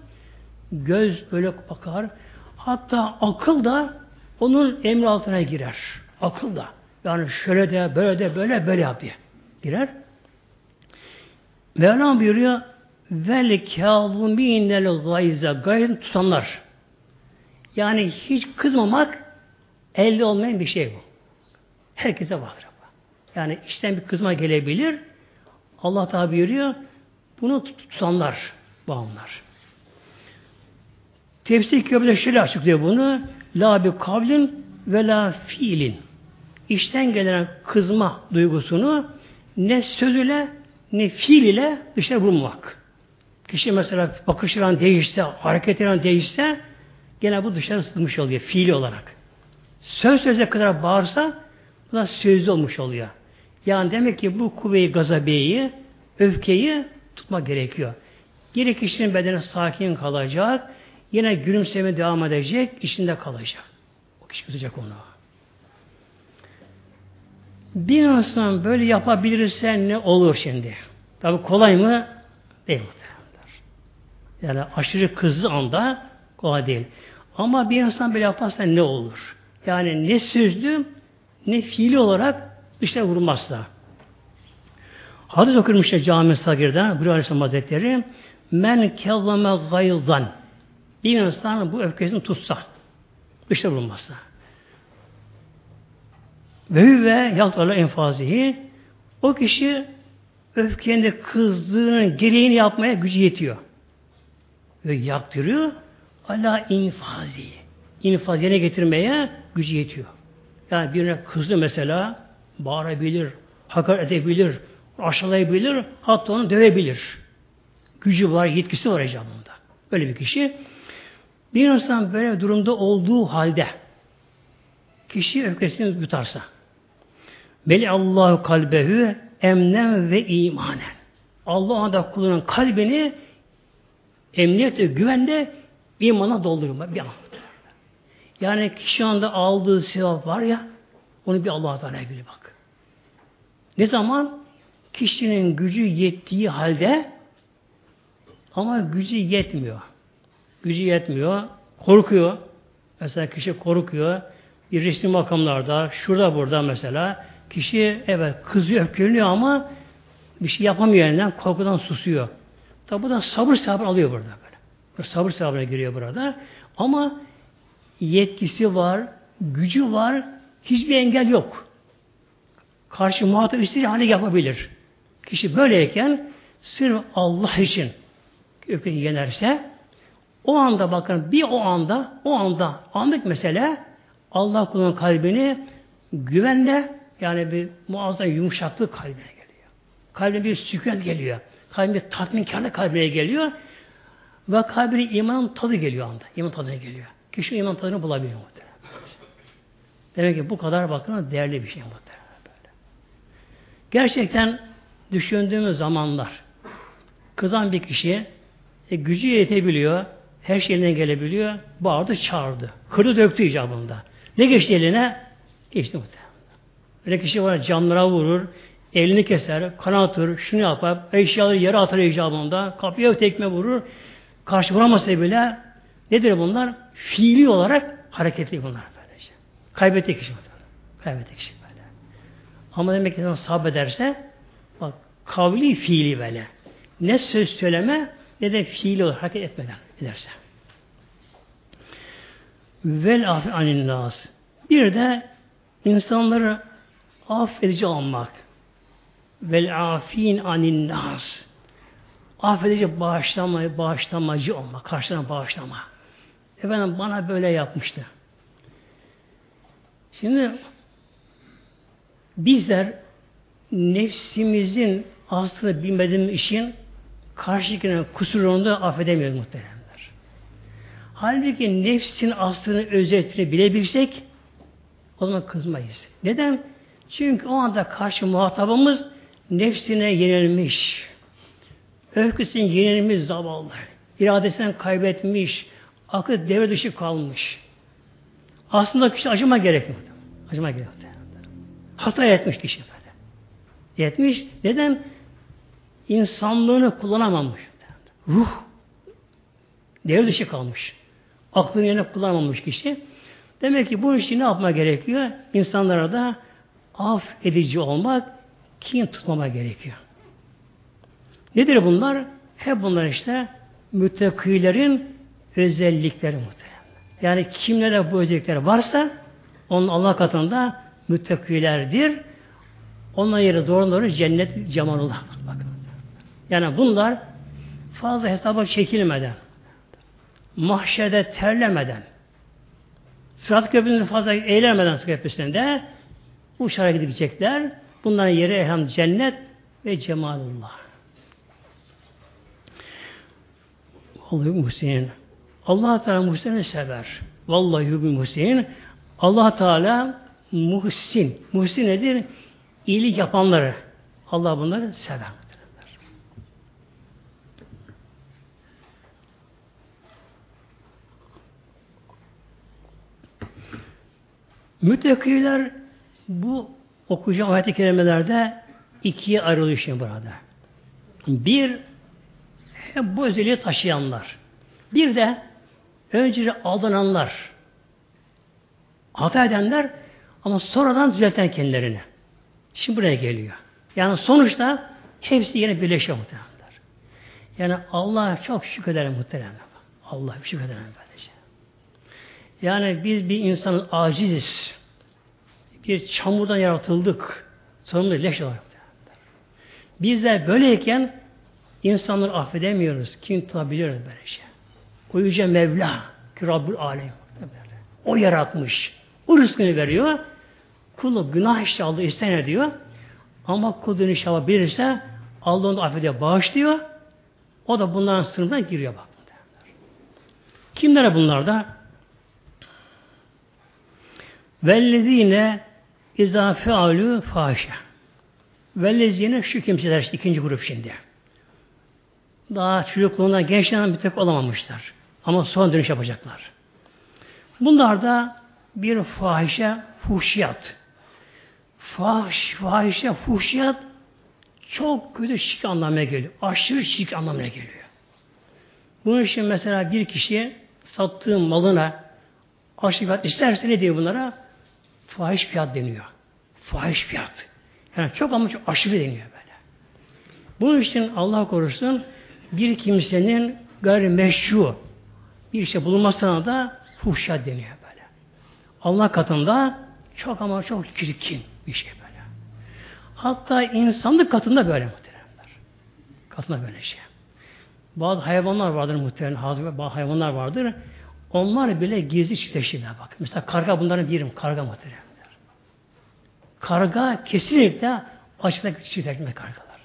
göz öyle bakar. Hatta akıl da onun emri altına girer. Akıl da. Yani şöyle de böyle de böyle böyle yap diye girer. Mevlam buyuruyor vel kâzumînel gayze gayzın tutanlar. Yani hiç kızmamak elde olmayan bir şey bu. Herkese vardır. Yani işten bir kızma gelebilir. Allah Teala buyuruyor bunu tutanlar, bağımlar. Tefsir şöyle açıklıyor bunu. La bi kavlin ve la fiilin. İşten gelen kızma duygusunu ne söz ile ne fiil ile dışarı vurmak. Kişi mesela bakışların değişse, hareketlerin değişse gene bu dışarı sızmış oluyor fiili olarak. Söz söze kadar bağırsa bu da sözlü olmuş oluyor. Yani demek ki bu kuvve-i gazabeyi, öfkeyi tutma gerekiyor. Geri kişinin bedeni sakin kalacak, yine gülümseme devam edecek, içinde kalacak. O kişi tutacak onu. Bir insan böyle yapabilirse ne olur şimdi? Tabi kolay mı? Değil muhtemelenler. Yani aşırı kızlı anda kolay değil. Ama bir insan böyle yaparsa ne olur? Yani ne sözlü ne fiili olarak dışına vurmazsa. Hadis okurmuş ya cami sagirden Buyuruyor Aleyhisselam Hazretleri men kellame gayıldan bir insan bu öfkesini tutsa dışta vurmazsa ve ve yaktala enfazihi o kişi öfkenin kızdığının gereğini yapmaya gücü yetiyor. Ve yaktırıyor ala infazi. İnfaz yerine getirmeye gücü yetiyor. Yani birine kızdı mesela bağırabilir, hakaret edebilir, aşağılayabilir, hatta onu dövebilir. Gücü var, yetkisi var icabında. Böyle bir kişi. Bir insan böyle durumda olduğu halde kişi öfkesini yutarsa Beli Allahu kalbehu emnen ve imanen. Allah ona kulunun kalbini emniyet ve güvende imana doldurma bir an. Yani kişi anda aldığı silah var ya onu bir Allah Teala bilir bak. Ne zaman kişinin gücü yettiği halde ama gücü yetmiyor. Gücü yetmiyor. Korkuyor. Mesela kişi korkuyor. Bir resmi makamlarda, şurada burada mesela kişi evet kızıyor, öfkeleniyor ama bir şey yapamıyor elinden, korkudan susuyor. Tabi bu da sabır sabır alıyor burada böyle. Sabır sabrına giriyor burada. Ama yetkisi var, gücü var, hiçbir engel yok. Karşı muhatap istediği hale yapabilir. Kişi böyleyken sırf Allah için öfkeyi yenerse o anda bakın bir o anda o anda anlık mesele Allah kulunun kalbini güvenle yani bir muazzam yumuşaklık kalbine geliyor. Kalbine bir sükun geliyor. Kalbine bir tatminkarlık kalbine geliyor. Ve kalbine iman tadı geliyor anda. İman tadına geliyor. Kişi iman tadını bulabiliyor muhtemelen. Demek ki bu kadar bakın değerli bir şey muhtemelen böyle. Gerçekten düşündüğümüz zamanlar kızan bir kişi e, gücü yetebiliyor, her şeyine gelebiliyor, bağırdı, çağırdı. Kırdı döktü icabında. Ne geçti eline? Geçti muhtemelen. Öyle kişi var camlara vurur, elini keser, kanatır, şunu yapar, eşyaları yere atar icabında, kapıya tekme vurur, karşı vuramasa bile nedir bunlar? Fiili olarak hareketli bunlar. Böylece. Kaybetti kişi. Kaybetti kişi böyle. Ama demek ki sabrederse bak kavli fiili böyle. Ne söz söyleme ne de fiili olarak hareket etmeden ederse. Vel afi anin nas. Bir de insanları affedici olmak. Vel afin anin nas. Affedici bağışlama, bağışlamacı olmak. Karşıdan bağışlama. Efendim bana böyle yapmıştı. Şimdi bizler nefsimizin aslını bilmediğimiz için karşıdakinin kusurunu da affedemiyoruz muhteremler. Halbuki nefsin aslını özetini bilebilsek o zaman kızmayız. Neden? Çünkü o anda karşı muhatabımız nefsine yenilmiş. Öfkesine yenilmiş zavallı. İradesinden kaybetmiş. Akıl devre dışı kalmış. Aslında kişi acıma gerekmiyor. Acıma gerekmiyor. Hata etmiş kişi böyle. Yetmiş. Neden? İnsanlığını kullanamamış. Ruh devre dışı kalmış. Aklını yerine kullanamamış kişi. Demek ki bu işi ne yapma gerekiyor? İnsanlara da af edici olmak, kin tutmama gerekiyor. Nedir bunlar? Hep bunlar işte müttakilerin özellikleri muhtemelen. Yani kimlere bu özellikler varsa onun Allah katında müttakilerdir. Onların yeri doğru doğru cennet cemalullah. Bakın. Yani bunlar fazla hesaba çekilmeden, mahşerde terlemeden, sırat köprüsünde fazla eğlenmeden sırat köprüsünde Uçarak gidecekler. Bunların yeri elham cennet ve cemalullah. Vallahi Muhsin. Allah Teala Muhsin'i sever. Vallahi bir Muhsin. Allah Teala Muhsin. Muhsin nedir? İyilik yapanları. Allah bunları sever. Müttakiler bu okuyacağım ayet-i kerimelerde ikiye ayrılıyor şimdi burada. Bir, bu özelliği taşıyanlar. Bir de önce aldananlar, hata edenler ama sonradan düzelten kendilerini. Şimdi buraya geliyor. Yani sonuçta hepsi yine birleşiyor muhtemelenler. Yani Allah çok şükrederim muhtemelen. Allah şükrederim böylece. Yani biz bir insanın aciziz. Bir çamurdan yaratıldık. Sonunda leş olarak. Bizler böyleyken insanları affedemiyoruz. Kim tutabiliyoruz böyle şey. O yüce Mevla ki Rabbül Alem. O yaratmış. O rızkını veriyor. Kulu günah işte Allah isten ediyor. Ama kul dönüş bilirse Allah onu affediyor, bağışlıyor. O da bunların sınırından giriyor bak. Kimlere bunlar da? Vellezine izâ fealü fâşe. Vellezine şu kimseler işte, ikinci grup şimdi. Daha çocukluğundan gençliğinden bir tek olamamışlar. Ama son dönüş yapacaklar. Bunlar da bir fahişe fuhşiyat. Fahiş, fahişe fuhşiyat çok kötü şirk anlamına geliyor. Aşırı şirk anlamına geliyor. Bunun için mesela bir kişi sattığı malına aşırı fiyat isterse ne diyor bunlara? Fahiş fiyat deniyor. Fahiş fiyat. Yani çok ama çok aşırı deniyor böyle. Bunun için Allah korusun bir kimsenin gayrimeşru bir şey bulunmasına da fuhşat deniyor böyle. Allah katında çok ama çok çirkin bir şey böyle. Hatta insanlık katında böyle muhteremler. Katında böyle şey. Bazı hayvanlar vardır muhterem, bazı hayvanlar vardır. Onlar bile gizli çiftleşirler bak. Mesela karga bunların birim, karga muhteremler. Karga kesinlikle açıkta çiftleşme kargalar.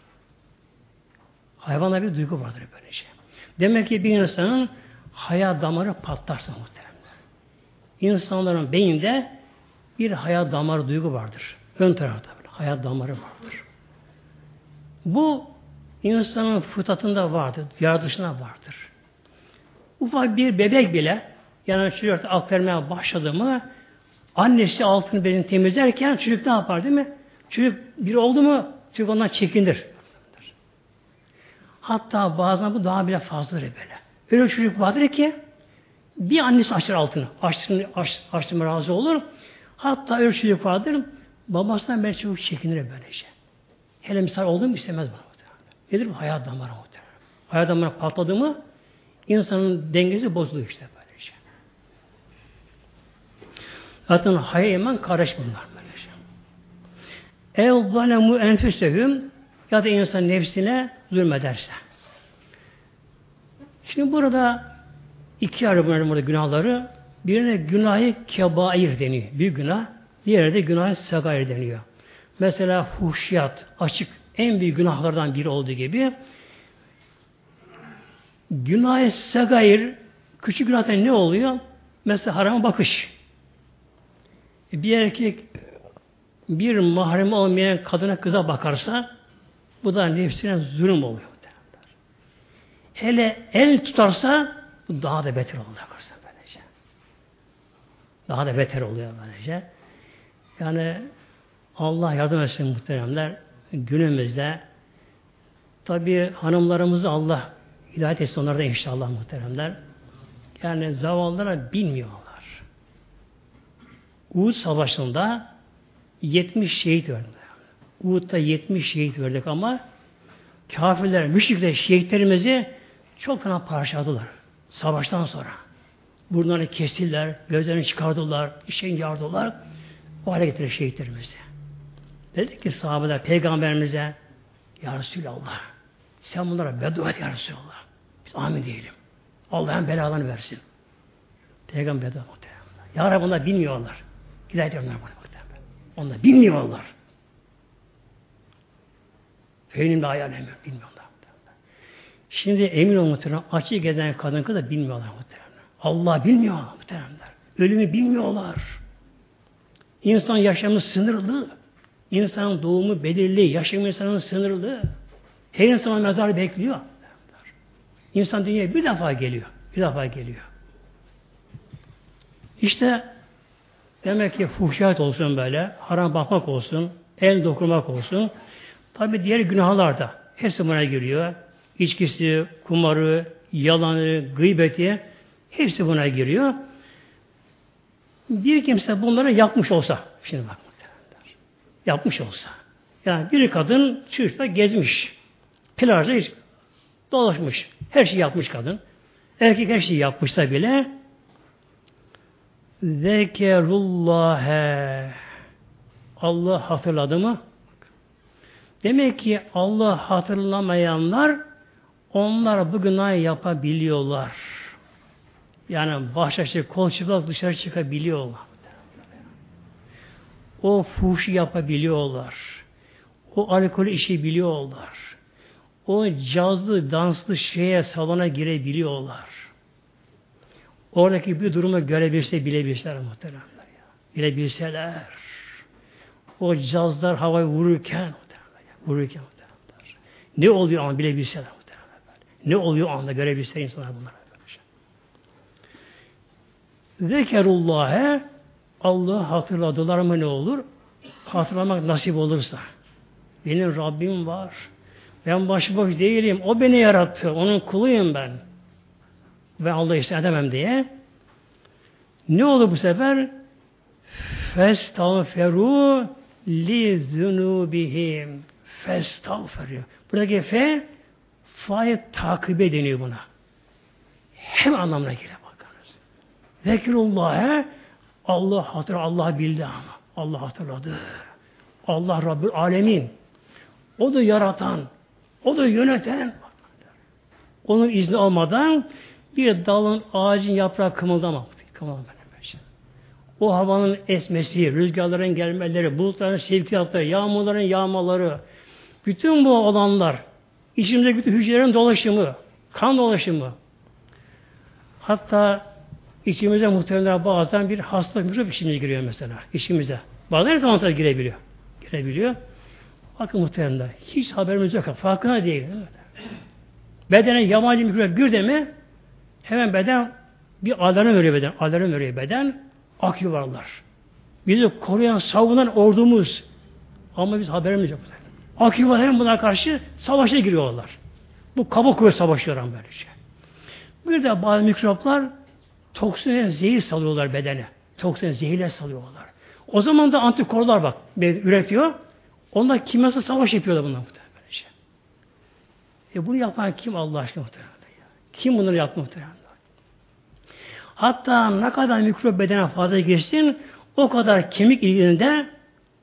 Hayvanda bir duygu vardır böyle şey. Demek ki bir insanın hayat damarı patlarsa muhteremler. İnsanların beyinde bir hayat damarı duygu vardır. Ön tarafta böyle hayat damarı vardır. Bu insanın fıtratında vardır, yaratılışında vardır. Ufak bir bebek bile yani çocuk alt vermeye başladı mı annesi altını belini temizlerken çocuk ne yapar değil mi? Çocuk bir oldu mu çocuk ondan çekinir. Hatta bazen bu daha bile fazladır böyle. Öyle çocuk vardır ki bir annesi açar altını. Açtığını, aç, açtığına razı olur. Hatta öyle çocuk vardır. Babasından beri çocuk çekinir böylece. Hele misal oldu istemez bunu. Nedir bu? Hayat damarı muhtemelen. Hayat damarı patladı mı insanın dengesi bozuluyor işte böylece. Zaten hayal iman kardeş bunlar böylece. Ev zalemu enfüsehüm ya da insan nefsine zulmederse. Şimdi burada iki ayrı bunların burada günahları. Birine günahı kebair deniyor. Bir günah. Diğeri de günahı sagair deniyor. Mesela fuhşiyat, açık en büyük günahlardan biri olduğu gibi günah-ı sagair küçük günahtan ne oluyor? Mesela harama bakış. Bir erkek bir mahrem olmayan kadına kıza bakarsa bu da nefsine zulüm oluyor. Hele el tutarsa bu daha da beter oluyor. Böylece. Daha da beter oluyor böylece. Yani Allah yardım etsin muhteremler günümüzde tabi hanımlarımızı Allah hidayet etsin onlarda inşallah muhteremler. Yani zavallılara bilmiyorlar. Uhud Savaşı'nda 70 şehit verdik. Uhud'da 70 şehit verdik ama kafirler, müşrikler şehitlerimizi çok fena parçaladılar. Savaştan sonra. Burnlarını kestiler, gözlerini çıkardılar, işini yardılar. O hale getirir şehitlerimizi. Dedi ki sahabeler peygamberimize Ya Resulallah sen bunlara beddua et Ya Resulallah. Biz amin diyelim. Allah'ın belalarını versin. Peygamber beddua. Ya Rabbi onlar bilmiyorlar. Hidayet onlar bana muhtemelen. Onlar bilmiyorlar. Feynim de hayalem bilmiyorlar. Şimdi emin olun muhtemelen açık gezen kadın kız da bilmiyorlar muhtemelen. Allah bilmiyorlar muhtemelen. Ölümü bilmiyorlar. İnsan yaşamı sınırlı. İnsanın doğumu belirli, yaşam insanın sınırlı. Her insan mezar bekliyor. İnsan dünyaya bir defa geliyor. Bir defa geliyor. İşte demek ki fuhşiyat olsun böyle, haram bakmak olsun, El dokunmak olsun. Tabi diğer günahlar da hepsi buna giriyor. İçkisi, kumarı, yalanı, gıybeti hepsi buna giriyor. Bir kimse bunları yapmış olsa, şimdi bak yapmış olsa. Yani bir kadın çocukla gezmiş. Plajda hiç dolaşmış. Her şeyi yapmış kadın. Erkek her şeyi yapmışsa bile zekerullâhe Allah hatırladı mı? Demek ki Allah hatırlamayanlar onlar bu günah yapabiliyorlar. Yani başlaşı kol çıplak dışarı çıkabiliyorlar. O fuhuşu yapabiliyorlar. O alkol işi biliyorlar. O cazlı, danslı şeye, salona girebiliyorlar. Oradaki bir durumu görebilse, bilebilseler muhteremler. Ya. Bilebilseler. O cazlar havayı vururken, vururken. Ne oluyor ama bilebilseler. Ne oluyor anda görebilse insanlar bunlar. Zekerullah'e Allah hatırladılar mı ne olur? Hatırlamak nasip olursa. Benim Rabbim var. Ben başıboş değilim. O beni yarattı. Onun kuluyum ben. Ve Allah işte diye. Ne oldu bu sefer? Festağferu li zunubihim. Festağferu. Buradaki fe fa'yı takibe deniyor buna. Hem anlamına geliyor bakınız. Zekirullah'e Allah hatır Allah bildi ama. Allah hatırladı. Allah Rabbül Alemin. O da yaratan, o da yöneten. Onun izni olmadan bir dalın, ağacın yaprağı kımıldama. Kımıldama. O havanın esmesi, rüzgarların gelmeleri, bulutların sevkiyatları, yağmurların yağmaları, bütün bu olanlar, içimizde bütün hücrelerin dolaşımı, kan dolaşımı, hatta içimize muhtemelen bazen bir hasta mikrop içimize giriyor mesela, içimize. Bazen her zaman girebiliyor. Girebiliyor. Bakın muhtemelen hiç haberimiz yok. Farkına değil. Bedene yabancı mikrop girdi mi hemen beden bir alarm veriyor beden. Alarm veriyor beden. Ak yuvarlar. Bizi koruyan, savunan ordumuz. Ama biz haberimiz yok. Ak yuvarlar buna karşı savaşa giriyorlar. Bu kaba kuvvet savaşıyor böylece. Bir de bazı mikroplar toksin zehir salıyorlar bedene. Toksin zehirler salıyorlar. O zaman da antikorlar bak üretiyor. Onlar kimyasal savaş yapıyorlar bunlar muhtemelen. Şey. E bunu yapan kim Allah aşkına muhtemelen? Ya? Kim bunları yaptı muhtemelen? Hatta ne kadar mikrop bedene fazla geçsin o kadar kemik ilginde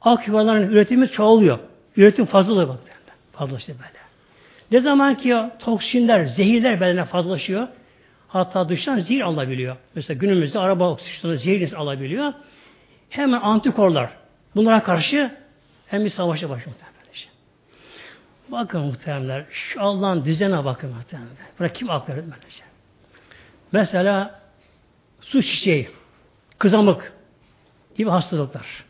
ak yuvaların üretimi çoğalıyor. Üretim fazla oluyor bak. Fazla işte böyle. Ne zaman ki toksinler, zehirler bedene fazlaşıyor hatta dıştan zehir alabiliyor. Mesela günümüzde araba oksijeni zehir alabiliyor. Hemen antikorlar bunlara karşı hem bir savaşa başlıyor muhtemelen. Bakın muhtemelenler, şu Allah'ın düzene bakın muhtemelen. Buna kim akıl böylece? Mesela su çiçeği, kızamık gibi hastalıklar.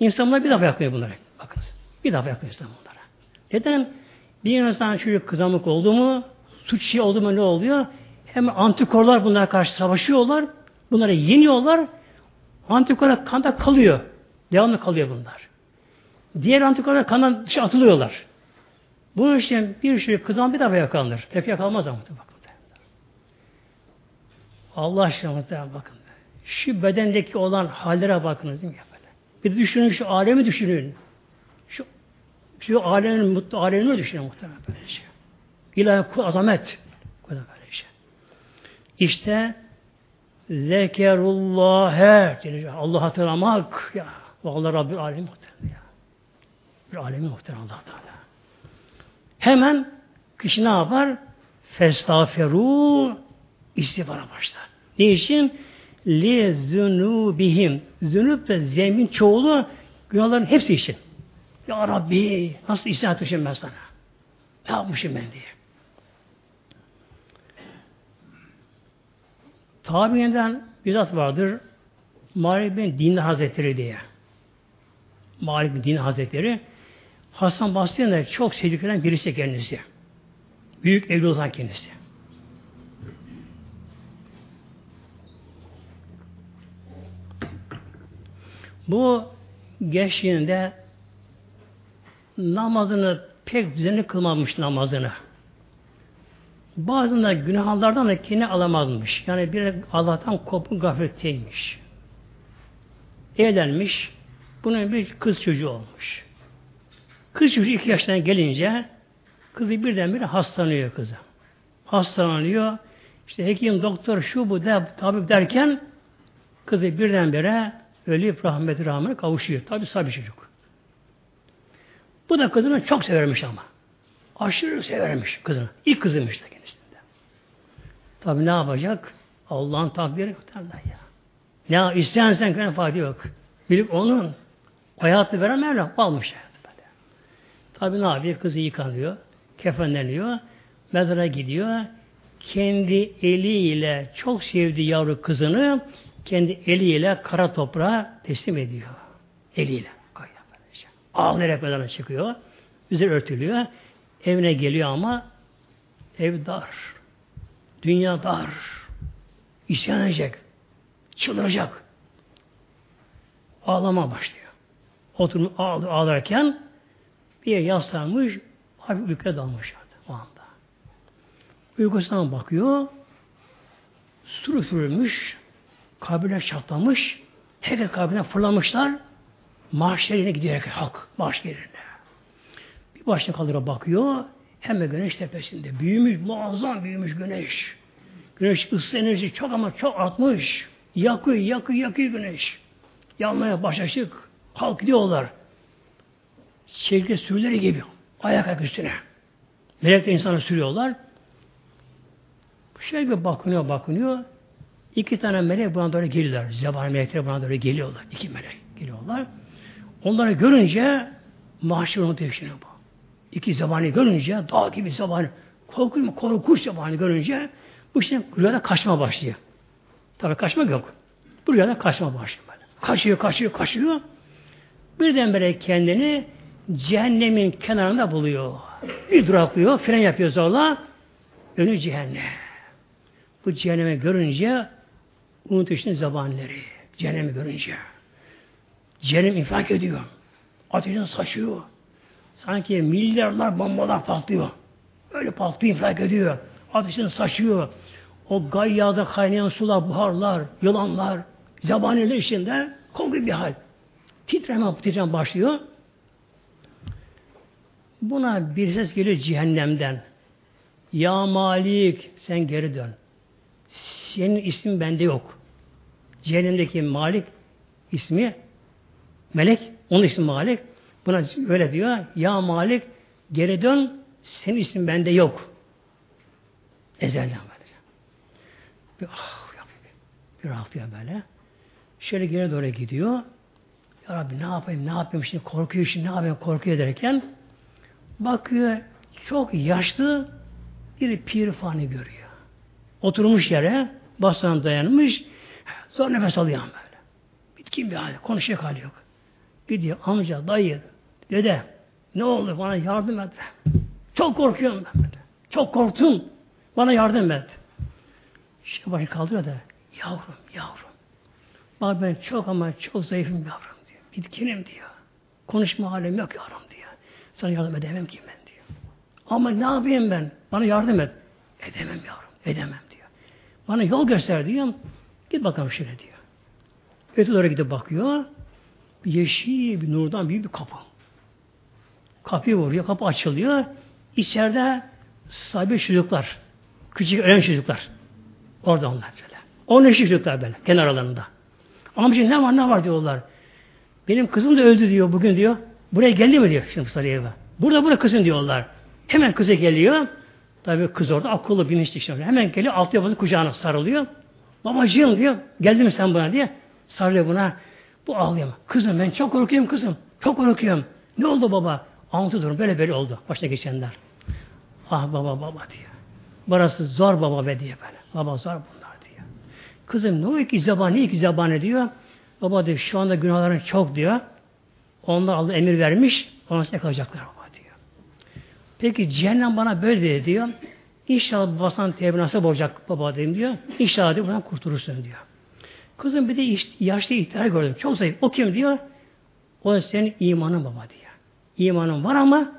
İnsanlar bir defa yakıyor bunları. Bakın. Bir defa insan bunlara. Neden? Bir insan şu kızamık oldu mu, su çiçeği oldu mu ne oluyor? Hem antikorlar bunlara karşı savaşıyorlar. Bunları yeniyorlar. Antikorlar kanda kalıyor. Devamlı kalıyor bunlar. Diğer antikorlar kandan dışarı atılıyorlar. Bu işte bir şey kızan bir defa yakalanır. Tek yakalanmaz ama bakın. Allah aşkına bakın. Şu bedendeki olan hallere bakınız değil mi? Bir düşünün şu alemi düşünün. Şu, alemin mutlu alemini düşünün muhtemelen böyle şey. İlahi azamet. Böyle böyle şey. İşte zekerullâhe Allah hatırlamak ya. Allah Rabbi alemi muhtemelen ya. Bir alemi muhtemelen Allah Teala. Hemen kişi ne yapar? Festağferu istiğfara başlar. Ne için? Li zunubihim. Zünub ve zemin çoğulu günahların hepsi için. Ya Rabbi nasıl isyan etmişim ben sana? Ne yapmışım ben diye. Tabiinden bir zat vardır. Malik bin Din Hazretleri diye. Malik bin Din Hazretleri Hasan Basri'nin çok sevdiklerinden birisi kendisi. Büyük evli olan kendisi. Bu gençliğinde namazını pek düzenli kılmamış namazını. Bazında günahlardan da kendini alamazmış. Yani bir Allah'tan kopun gafletteymiş. Evlenmiş. Bunun bir kız çocuğu olmuş. Kız çocuğu iki yaştan gelince kızı birdenbire hastalanıyor kızı. Hastalanıyor. İşte hekim, doktor, şu bu de, tabip derken kızı birdenbire ölüp rahmeti rahmine kavuşuyor. Tabi sabi çocuk. Bu da kızını çok severmiş ama. Aşırı severmiş kızını. İlk kızıymış da kendisinde. Tabi ne yapacak? Allah'ın takdiri derler ya. Ne isteyen sen kadar fayda yok. Bilip onun hayatı veren Mevlam almış hayatı böyle. Tabi ne yapıyor? Kızı yıkanıyor. Kefenleniyor. Mezara gidiyor. Kendi eliyle çok sevdiği yavru kızını kendi eliyle kara toprağa teslim ediyor. Eliyle. Ağlayarak mezara çıkıyor. Üzeri örtülüyor. Evine geliyor ama ev dar. Dünya dar. İsyan edecek. Çıldıracak. Ağlama başlıyor. Oturup ağlı, ağlarken bir yaslanmış, hafif uykuya dalmış o anda. Uykusuna bakıyor, sürü sürülmüş, kabirler çatlamış, herkes kabirden fırlamışlar, mahşerine gidiyor halk, mahşerine. Bir başına kalır bakıyor, hemen güneş tepesinde. Büyümüş, muazzam büyümüş güneş. Güneş ısı enerji çok ama çok artmış. Yakıyor, yakıyor, yakıyor güneş. Yanmaya başlaşık. Halk gidiyorlar. Çekirge sürüleri gibi. Ayak ayak üstüne. Melekler insanı sürüyorlar. Şöyle bir bakınıyor, bakınıyor. İki tane melek buna doğru geliyorlar. Zebani melekler buna doğru geliyorlar. İki melek geliyorlar. Onları görünce mahşer onu düşünüyor bu. İki zebani görünce dağ gibi zebani korkuyor mu? Korkuş zebani görünce bu işte rüyada kaçma başlıyor. Tabi kaçmak yok. Bu rüyada kaçma başlıyor. Böyle. Kaçıyor, kaçıyor, kaçıyor. Birdenbire kendini cehennemin kenarında buluyor. Bir duraklıyor, fren yapıyor zorla. Önü cehennem. Bu cehennemi görünce unutuyor işte zabanları. Cehennemi görünce. Cehennem infilak ediyor. Ateşin saçıyor. Sanki milyarlar bombalar patlıyor. Öyle patlıyor, infilak ediyor. Ateşin saçıyor. O gayyada kaynayan sular, buharlar, yılanlar, zabaniler içinde korkunç bir hal. Titreme, titreme başlıyor. Buna bir ses geliyor cehennemden. Ya Malik sen geri dön. Senin ismin bende yok. Cehennemdeki Malik ismi melek, onun ismi Malik. Buna öyle diyor. Ya Malik geri dön. Senin ismin bende yok. Ezelden böyle. Bir ah. Bir rahatlıyor böyle. Şöyle geri doğru gidiyor. Ya Rabbi ne yapayım, ne yapayım şimdi korkuyor şimdi ne yapayım korkuyor derken bakıyor çok yaşlı bir pirfani görüyor. Oturmuş yere bastan dayanmış zor nefes alıyor böyle. Bitkin bir hali, konuşacak hali yok. Gidiyor amca, dayı, dede ne oldu bana yardım et. Çok korkuyorum ben. Böyle. Çok korktum. Bana yardım et. İşte başı kaldırıyor da yavrum, yavrum. Bak ben çok ama çok zayıfım yavrum diyor. Bitkinim diyor. Konuşma halim yok yavrum diyor. Sana yardım edemem ki ben diyor. Ama ne yapayım ben? Bana yardım et. Edemem yavrum. Edemem diyor. Bana yol göster diyor. Git bakalım şöyle diyor. Öte doğru gidip bakıyor. Yeşil bir nurdan büyük bir kapı. Kapıyı vuruyor. Kapı açılıyor. İçeride sahibi çocuklar. Küçük ölen çocuklar. Orada onlar böyle. On çocuklar böyle. Kenar aralarında. Amca ne var ne var diyorlar. Benim kızım da öldü diyor bugün diyor. Buraya geldi mi diyor şimdi Sarıyer'e. Burada burada kızın diyorlar. Hemen kızı geliyor. Tabi kız orada akıllı bilinçli işte. Hemen geliyor altı yapısı kucağına sarılıyor. Babacığım diyor. Geldin mi sen buna diye. Sarılıyor buna. Bu ağlıyor. Kızım ben çok korkuyorum kızım. Çok korkuyorum. Ne oldu baba? Anlatı durum. Böyle böyle oldu. Başta geçenler. Ah baba baba diyor. Burası zor baba be diye böyle. Baba zor bunlar diyor. Kızım ne o iki zabani iki zabani diyor. Baba diyor şu anda günahların çok diyor. Onlar Allah emir vermiş. Ona yakalayacaklar baba diyor. Peki cehennem bana böyle dedi diyor. İnşallah babasından tevbe nasip olacak baba dedim diyor. İnşallah diyor buradan kurtulursun diyor. Kızım bir de yaşlı ihtiyar gördüm. Çok zayıf. O kim diyor? O senin imanın baba diyor. imanın var ama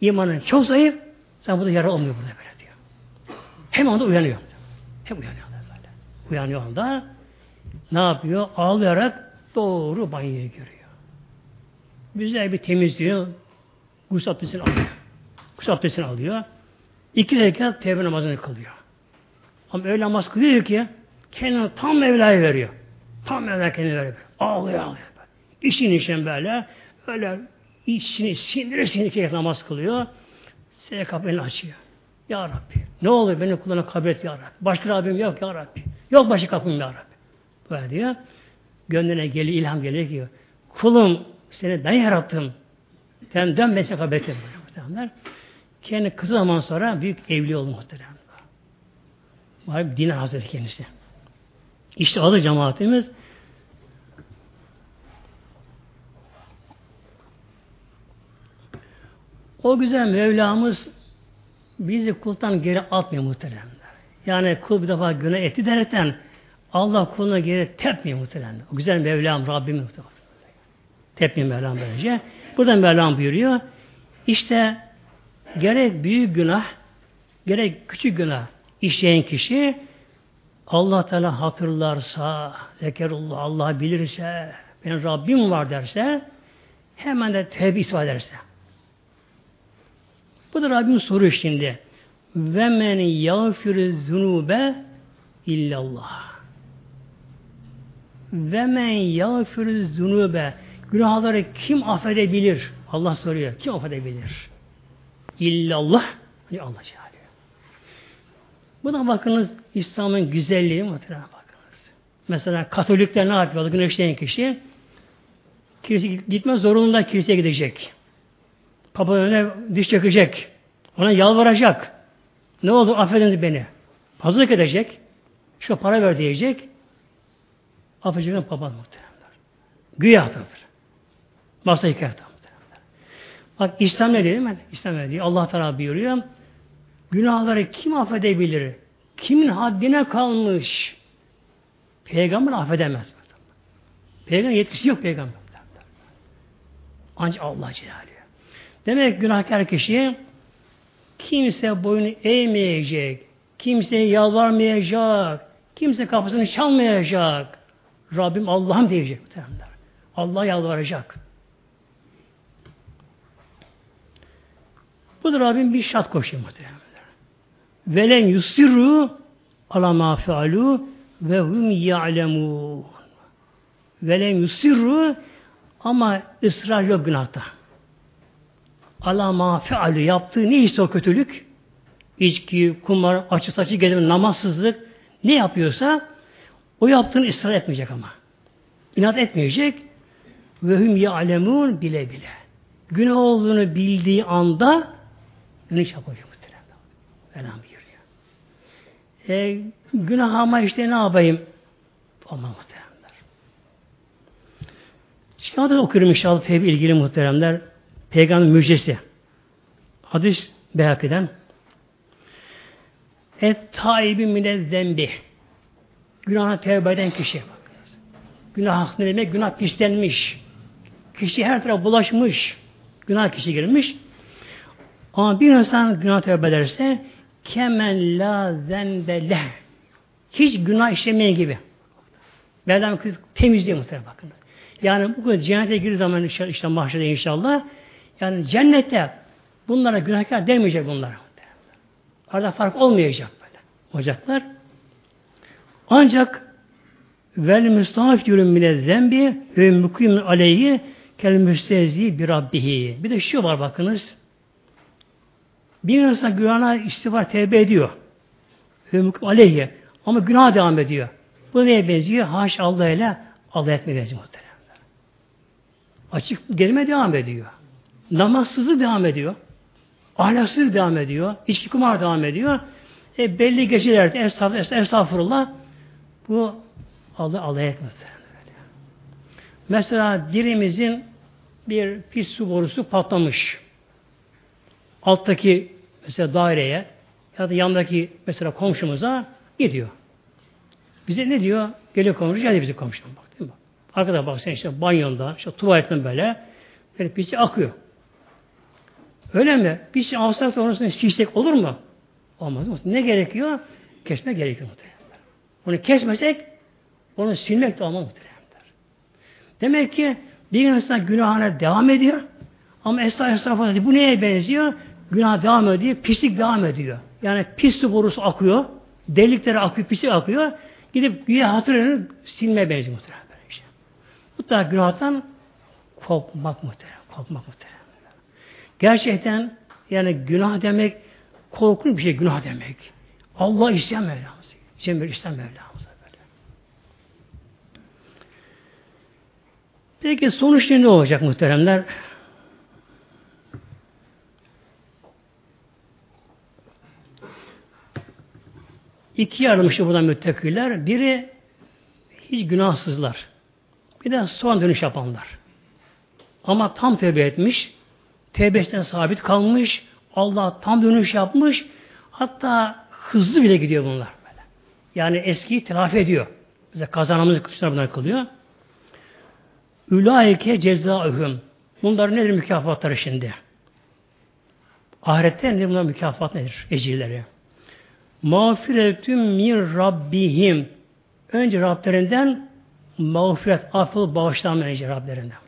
imanın çok zayıf. Sen burada yara olmuyor burada böyle diyor. Hem anda uyanıyor. Hem uyanıyor böyle. Uyanıyor anda ne yapıyor? Ağlayarak doğru banyoya giriyor. Güzel bir temizliyor. Gusül abdestini alıyor. Gusül abdestini alıyor. İki rekat tevbe namazını kılıyor. Ama öyle namaz kılıyor ki kendini tam Mevla'ya veriyor. Tam kendini veriyor. Ağlıyor ağlıyor. İşin işin böyle öyle içini sindire sindire namaz kılıyor. Size kapıyı açıyor. Ya Rabbi ne olur beni kuluna kabul et Ya Rabbi. Başka Rabbim yok Ya Rabbi. Yok başka kapım Ya Rabbi. Böyle diyor. Gönlüne geliyor, ilham geliyor ki kulum seni ben yarattım. Sen dön ben seni kabul ettim. Kendi kısa zaman sonra büyük evli oldu muhterem. Var Dinar Hazretleri kendisi. İşte adı cemaatimiz O güzel Mevlamız bizi kultan geri atmıyor muhteremler. Yani kul bir defa günah etti derken Allah kuluna geri tepmiyor muhteremler. O güzel Mevlam Rabbim muhteremler. Tepmiyor Mevlam böylece. Burada Mevlam buyuruyor. İşte gerek büyük günah gerek küçük günah işleyen kişi Allah Teala hatırlarsa, zekerullah Allah bilirse, ben Rabbim var derse, hemen de tevbe ispat ederse. Bu da Rabbim soruyor şimdi. Ve men yağfir zunube illallah. Ve men yağfir zunube günahları kim affedebilir? Allah soruyor. Kim affedebilir? İllallah. Allah Celle. Buna bakınız İslam'ın güzelliği muhtemelen bakınız. Mesela Katolikler ne yapıyorlar? Güneşleyen kişi kilise gitmez zorunluluğunda kiliseye gidecek. Papa önüne diş çökecek. Ona yalvaracak. Ne oldu? Affediniz beni. Hazırlık edecek. Şu para ver diyecek. Affedecek papa muhteremler. Güya atadır. Masa hikaye muhteremler. Bak İslam ne diyor? İslam ne diyor? Allah Teala buyuruyor. Günahları kim affedebilir? Kimin haddine kalmış? Peygamber affedemez. Peygamber yetkisi yok peygamber. Ancak Allah Celaluhu. Demek günahkar kişi kimse boyunu eğmeyecek, kimse yalvarmayacak, kimse kapısını çalmayacak. Rabbim Allah'ım diyecek. Allah yalvaracak. Bu da Rabbim bir şart koşuyor muhtemelen. Velen yusirru ala ma fealu ve hum ya'lemun. Velen yusirru ama ısrar yok günahta. Ala ma fealu yaptığı neyse o kötülük içki, kumar, açı saçı gezme, namazsızlık ne yapıyorsa o yaptığını ısrar etmeyecek ama. İnat etmeyecek ve hum ya'lemun bile bile. Günah olduğunu bildiği anda günah yapacak. Velham e, günah ama işte ne yapayım? Olmaz muhteremler. Şimdi okuyorum inşallah tevbe ilgili muhteremler. Peygamber müjdesi. Hadis Beyhaki'den. Et taibi mine zembi. Günahına tevbe eden kişi. Günah ne demek? Günah pislenmiş. Kişi her tarafa bulaşmış. Günah kişi girmiş. Ama bir insan günah tevbe ederse kemen la zembele hiç günah işlemeyen gibi. Mevlam kız temizliyor muhtemelen bakın. Yani bu kadar cennete girdiği zaman işte mahşede inşallah yani cennette bunlara günahkar demeyecek bunlar. Arada fark olmayacak böyle. Olacaklar. Ancak vel müstahaf diyorum mine zembi ve müküm aleyhi kel müstehzi bir rabbihi. Bir de şu var bakınız. Bir insan günahına istiğfar tevbe ediyor. Hümküm aleyhi. Ama günah devam ediyor. Bu neye benziyor? Haş Allah ile Allah etmeye benziyor muhteremler. Açık gezme devam ediyor. Namazsızlık devam ediyor. Ahlaksızlık devam ediyor. İçki kumar devam ediyor. E, belli gecelerde estağfurullah, estağfurullah bu Allah Allah etmez. Mesela dilimizin bir pis su borusu patlamış alttaki mesela daireye ya da yandaki mesela komşumuza gidiyor. Bize ne diyor? Geliyor komşu, geldi bizi komşuna bak değil mi? Arkada bak sen işte banyonda, işte tuvaletten böyle böyle pisi akıyor. Öyle mi? Bir şey alsak da onun silsek olur mu? Olmaz. Ne gerekiyor? Kesmek gerekiyor muhtemelen. Onu kesmesek onu silmek de olmaz muhtemelen. Demek ki bir insan günahına devam ediyor ama esnaf esnafı bu neye benziyor? Günah devam ediyor, pislik devam ediyor. Yani pis su borusu akıyor, deliklere akıyor, pislik akıyor. Gidip güya hatırını silmeye benziyor muhtemelen. Mutlaka günahtan korkmak muhtemelen. Korkmak muhtemelen. Gerçekten yani günah demek korkunç bir şey günah demek. Allah isteyen Mevlamız. Cemil isteyen Mevlamız. Peki sonuç ne olacak muhteremler? İki ayrılmıştı buradan müttakiler. Biri hiç günahsızlar. Bir de son dönüş yapanlar. Ama tam tövbe etmiş. Tevbesinden sabit kalmış. Allah tam dönüş yapmış. Hatta hızlı bile gidiyor bunlar. Böyle. Yani eskiyi telafi ediyor. Bize kazanımız bunlar kılıyor. Ülaike cezaühüm. Bunların nedir mükafatları şimdi? Ahirette nedir bunlar mükafat nedir? Ecirleri. Mağfiretüm min Rabbihim. Önce Rablerinden mağfiret, affı, bağışlanma önce Rablerinden.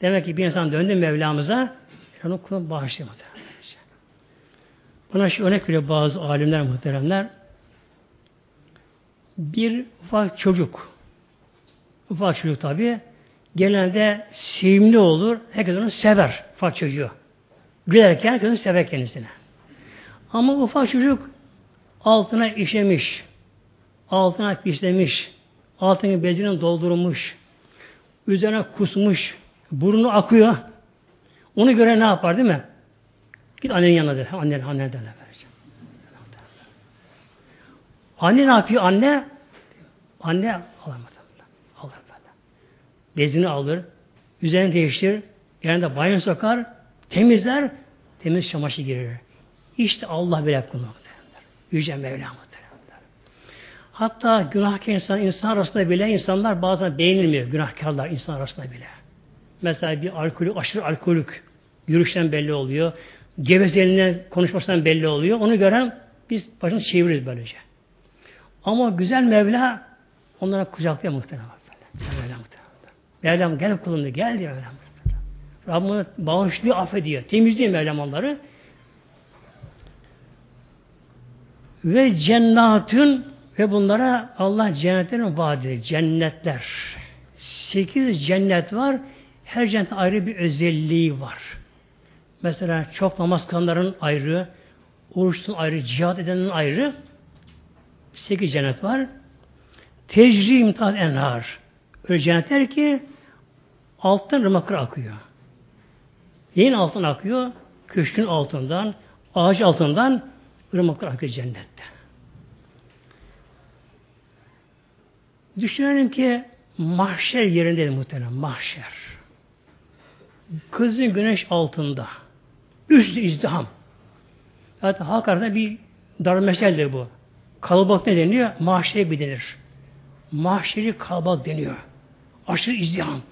Demek ki bir insan döndü Mevlamıza onu kulun bağışlıyor Buna şu örnek veriyor bazı alimler muhteremler. Bir ufak çocuk ufak çocuk tabi genelde sevimli olur. Herkes onu sever ufak çocuğu. Gülerken herkes onu sever kendisine. Ama ufak çocuk altına işemiş, altına pislemiş, altını bezinin doldurmuş, üzerine kusmuş, burnu akıyor. Onu göre ne yapar değil mi? Git annenin yanına der. Annen, annen derler. Anne ne yapıyor? Anne anne alamadı. Alır böyle. Bezini alır. Üzerini değiştirir. Yanında banyo sokar. Temizler. Temiz çamaşır girer. İşte Allah böyle kulu Yüce Mevla muhteremler. Hatta günahkar insan, insan arasında bile insanlar bazen beğenilmiyor. Günahkarlar insan arasında bile. Mesela bir alkolük, aşırı alkolük yürüyüşten belli oluyor. Gevezeliğinden, konuşmasından belli oluyor. Onu gören biz başını çeviririz böylece. Ama güzel Mevla onlara kucaklıyor muhtemelen. Mevla muhtemelen. Mevlam gel kulunu gel diyor Mevlam. Rabbim bağışlıyor, affediyor. Temizliyor Mevlam onları. Ve cennatın ve bunlara Allah cennetlerin vaat ediyor. Cennetler. Sekiz cennet var. Her cennetin ayrı bir özelliği var. Mesela çok namaz kılanların ayrı, oruçlu ayrı, cihat edenin ayrı. Sekiz cennet var. Tecri imtihan enhar. Öyle cennetler ki alttan ırmaklar akıyor. Neyin altından akıyor? Köşkün altından, ağaç altından ırmaklar akıyor cennette. Düşünelim ki mahşer yerinde muhtemelen mahşer. Kızın güneş altında. Üstü izdiham. Zaten halk arasında bir darmeseldir bu. Kalabalık ne deniyor? Mahşeri bir denir. Mahşeri kalabalık deniyor. Aşırı izdiham.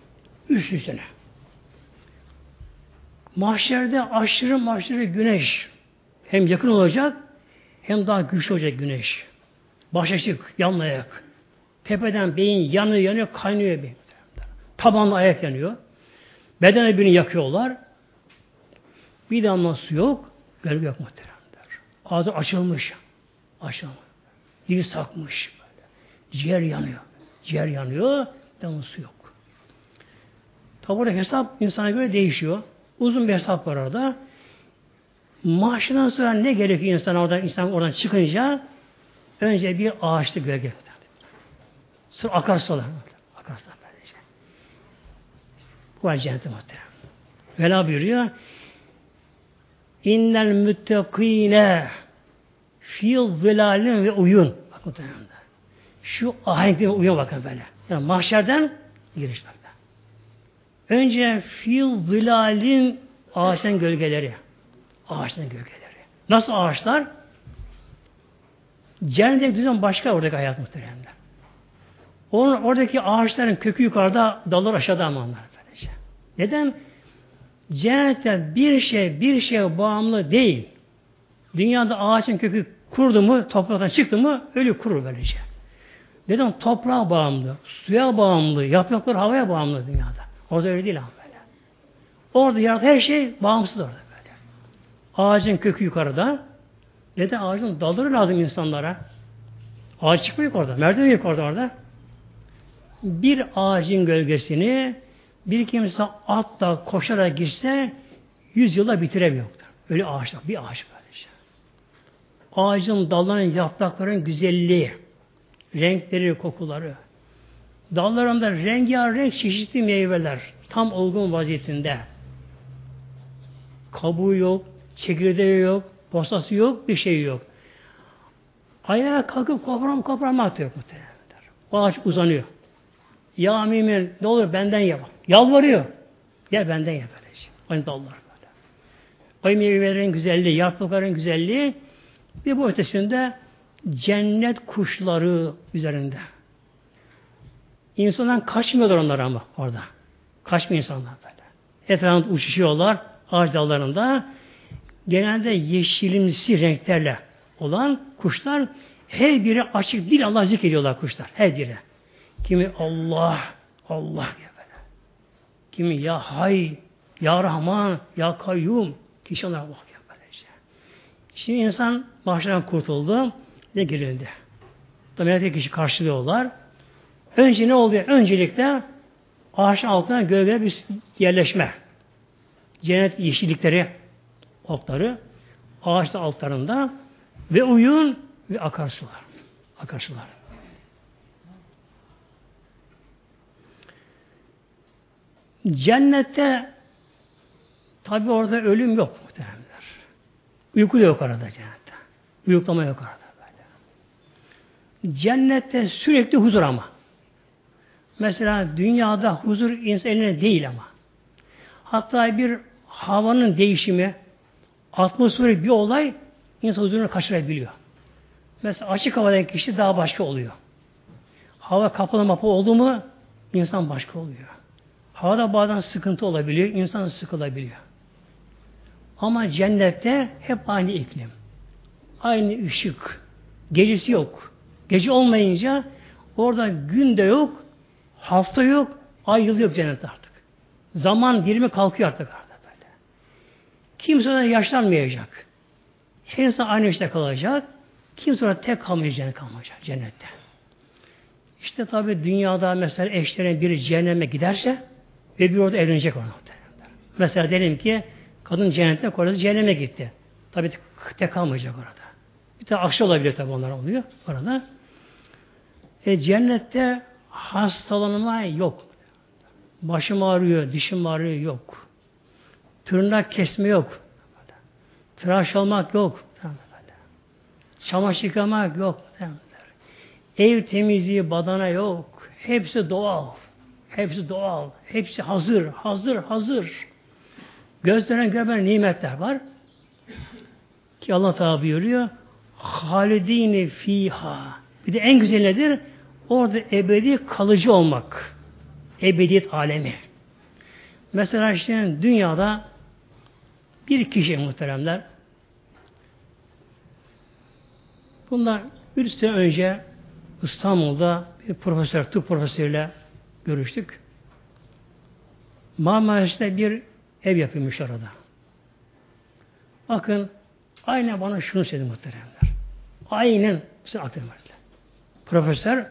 Üst üstüne. Mahşerde aşırı mahşeri güneş hem yakın olacak hem daha güçlü olacak güneş. Baş açık, yanlayak. Tepeden beyin yanıyor, yanıyor, kaynıyor. Tabanla ayak yanıyor. Beden birini yakıyorlar. Bir damla su yok, gölge yok muhteremler. Ağzı açılmış. Açılmış. Dili sakmış. Böyle. Ciğer yanıyor. Ciğer yanıyor, damla su yok. Tabi burada hesap insana göre değişiyor. Uzun bir hesap var orada. Maaşından sonra ne gerekiyor insan oradan, insan oradan çıkınca önce bir ağaçlık gölge. Sırf akarsular. Akarsular var cennete muhterem. Vela buyuruyor. İnnel müttekine fi zilalin ve uyun. Bak muhterem. Şu ahenkli uyun bakın böyle. Yani mahşerden giriş böyle. Önce fi zilalin ağaçtan gölgeleri. Ağaçtan gölgeleri. Nasıl ağaçlar? Cennet düzen başka oradaki hayat muhteremler. Onun, oradaki ağaçların kökü yukarıda, dallar aşağıda ama onlar böylece. Neden? Cennette bir şey bir şeye bağımlı değil. Dünyada ağaçın kökü kurdu mu, topraktan çıktı mı ölü kurur böylece. Neden? Toprağa bağımlı, suya bağımlı, yapraklar havaya bağımlı dünyada. Orada öyle değil ama böyle. Orada yarat her şey bağımsız orada böyle. Ağacın kökü yukarıda. Neden? Ağacın dalları lazım insanlara. Ağaç çıkmıyor orada. Merdiven yok orada orada. Bir ağacın gölgesini bir kimse atla koşarak girse yüz yıla bitiremiyor. Öyle ağaçlar. Bir ağaç böylece. Ağacın dalların, yaprakların güzelliği, renkleri, kokuları. Dallarında rengarenk çeşitli meyveler tam olgun vaziyetinde. Kabuğu yok, çekirdeği yok, posası yok, bir şey yok. Ayağa kalkıp kopram koparmak da yok muhtemelen. O ağaç uzanıyor. Ya mümin ne olur benden ye Yalvarıyor. Ya benden ye böylece. Aynı dallar böyle. O meyvelerin güzelliği, yaprakların güzelliği bir bu ötesinde cennet kuşları üzerinde. İnsandan kaçmıyorlar onlar ama orada. Kaçmıyor insanlar böyle. Etrafında uçuşuyorlar ağaç dallarında. Genelde yeşilimsi renklerle olan kuşlar her biri açık dil Allah zikrediyorlar kuşlar. Her biri. Kimi Allah, Allah diye böyle. Kimi ya Hay, Ya Rahman, Ya Kayyum. Kişi onlara bakıyor böyle işte. Şimdi insan baştan kurtuldu ve girildi. Tabi kişi karşılıyorlar. Önce ne oluyor? Öncelikle ağaçın altına gölge bir yerleşme. Cennet yeşillikleri, otları ağaçta altlarında ve uyun ve akarsular. Akarsular. Cennette tabi orada ölüm yok muhtemelenler. Uyku da yok orada cennette. Uyuklama yok orada böyle. Cennette sürekli huzur ama. Mesela dünyada huzur insan eline değil ama. Hatta bir havanın değişimi, atmosferik bir olay insan huzurunu kaçırabiliyor. Mesela açık havadaki kişi daha başka oluyor. Hava kapalı mapı oldu mu insan başka oluyor. Havada bazen sıkıntı olabiliyor, insan sıkılabiliyor. Ama cennette hep aynı iklim. Aynı ışık. Gecesi yok. Gece olmayınca orada gün de yok, hafta yok, ay yıl yok cennette artık. Zaman dilimi kalkıyor artık orada böyle. Kimse yaşlanmayacak. Her insan aynı işte kalacak. Kimse orada tek kalmayacak, kalmayacak cennette. İşte tabi dünyada mesela eşlerin biri cehenneme giderse ve bir orada evlenecek ona. Mesela diyelim ki kadın cennette kocası cehenneme gitti. Tabi tek kalmayacak orada. Bir tane akşam olabilir tabi onlar oluyor orada. E, cennette hastalanma yok. Başım ağrıyor, dişim ağrıyor yok. Tırnak kesme yok. Tıraş olmak yok. Çamaşır yıkamak yok. Ev temizliği, badana yok. Hepsi doğal. Hepsi doğal. Hepsi hazır, hazır, hazır. Gözlenen görmeyen nimetler var. Ki Allah Teala buyuruyor. Halidini fiha. Bir de en güzel nedir? Orada ebedi kalıcı olmak. Ebediyet alemi. Mesela işte dünyada bir kişi muhteremler bunlar bir sene önce İstanbul'da bir profesör, tıp profesörüyle görüştük. Marmaris'te bir ev yapılmış orada. Bakın aynen bana şunu söyledi muhteremler. Aynen size aktarım Profesör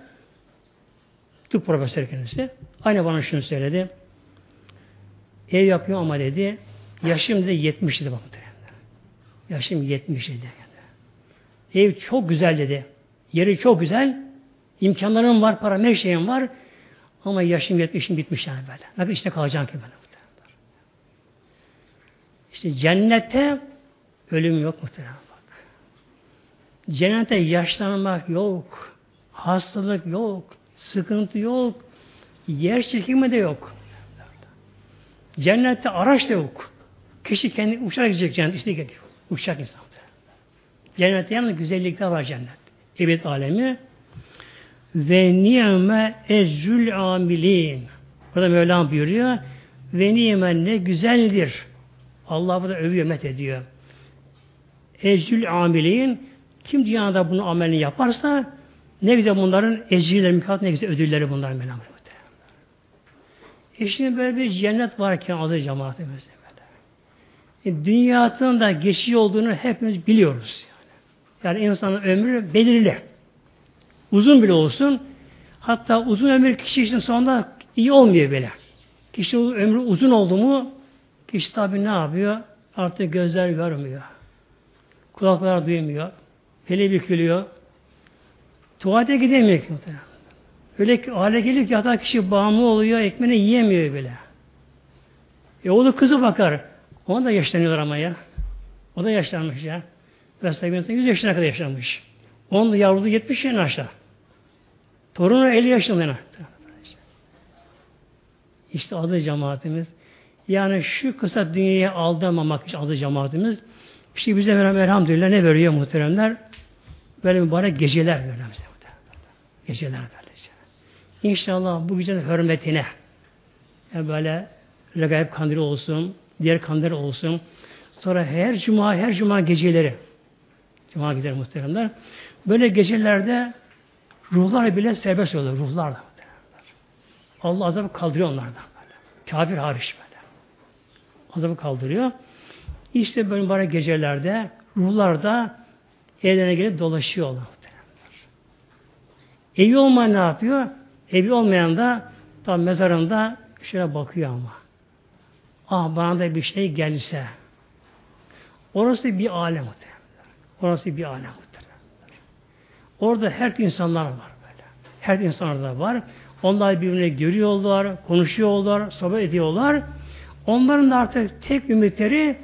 tıp profesör kendisi. Aynen bana şunu söyledi. Ev yapıyor ama dedi yaşım dedi 70 dedi bak muhteremler. Yaşım 70 dedi. Ev çok güzel dedi. Yeri çok güzel. İmkanlarım var, para, her var. Ama yaşım yetmişim bitmiş yani böyle. Ne işte kalacağım ki böyle. İşte cennette ölüm yok muhtemelen bak. Cennette yaşlanmak yok. Hastalık yok. Sıkıntı yok. Yer çekimi de yok. Cennette araç da yok. Kişi kendi uçarak gidecek cennet işte geliyor. Uçacak insan. Cennette yalnız güzellikler var cennet. Evet alemi ve niyeme ezzül amilin. Burada Mevlam buyuruyor. Ve nimen ne güzeldir. Allah burada övüyor, met ediyor. Ecrül amiliğin kim dünyada bunu amelini yaparsa ne güzel bunların ecirleri, mükafat ne güzel ödülleri bunlar Mevlam. E şimdi böyle bir cennet varken adı cemaatimiz böyle. E, dünyanın da geçici olduğunu hepimiz biliyoruz. Yani, yani insanın ömrü belirli. Uzun bile olsun. Hatta uzun ömür kişi için sonunda iyi olmuyor böyle. Kişi ömrü uzun oldu mu kişi tabi ne yapıyor? Artık gözler görmüyor. Kulaklar duymuyor. Beli bükülüyor. Tuvalete gidemiyor muhtemelen. Öyle ki hale geliyor ki kişi bağımlı oluyor, ekmeğini yiyemiyor bile. E oğlu kızı bakar. Ona da yaşlanıyorlar ama ya. O da yaşlanmış ya. Mesela bir 100 yaşına kadar yaşlanmış. Onun yavrusu 70 yaşına aşağı. Torunu 50 yaşında. İşte adı cemaatimiz. Yani şu kısa dünyaya aldırmamak için adı cemaatimiz. İşte bize elhamdülillah ne veriyor muhteremler? Böyle mübarek geceler veriyor bize. Geceler böylece. İnşallah bu gecenin hürmetine yani böyle regaib kandili olsun, diğer kandil olsun. Sonra her cuma, her cuma geceleri cuma geceleri muhteremler. Böyle gecelerde ruhlar bile serbest oluyor. Ruhlar da. Allah azabı kaldırıyor onlardan böyle. Kafir hariç böyle. Azabı kaldırıyor. İşte böyle bari gecelerde ruhlar da evlerine gelip dolaşıyorlar. Evi olmayan ne yapıyor? Evi olmayan da tam mezarında şöyle bakıyor ama. Ah bana da bir şey gelse. Orası bir alem Orası bir alem Orada her insanlar var böyle. Her insanlar da var. Onlar birbirini görüyorlar, konuşuyorlar, sohbet ediyorlar. Onların da artık tek ümitleri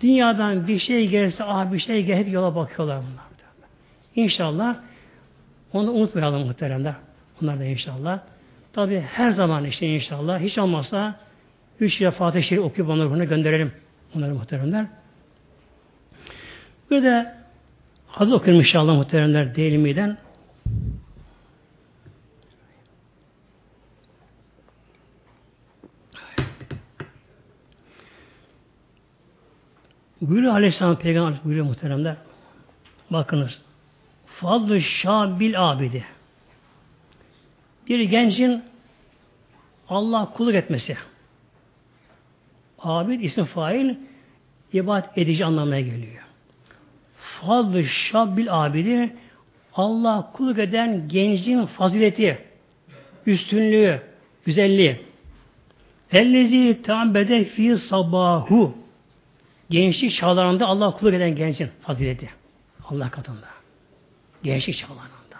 dünyadan bir şey gelirse, ah bir şey gelir, yola bakıyorlar bunlar. İnşallah onu unutmayalım muhteremler. Bunlar da inşallah. Tabi her zaman işte inşallah hiç olmazsa üç ya Fatih Şerif okuyup onları gönderelim. Onları muhteremler. Bir de adı okuyalım inşallah muhteremler değilimiden. Buyuruyor Aleyhisselam Peygamber buyuruyor muhteremler. Bakınız. Fadlı Şabil abidi. Bir gencin Allah kulluk etmesi. Abid isim fail ibadet edici anlamına geliyor. Fadlı Şabil abidi Allah kulluk eden gencin fazileti, üstünlüğü, güzelliği. Ellezi ta'bede fi sabahu gençlik çağlarında Allah kulluk eden gencin fazileti. Allah katında. Gençlik çağlarında.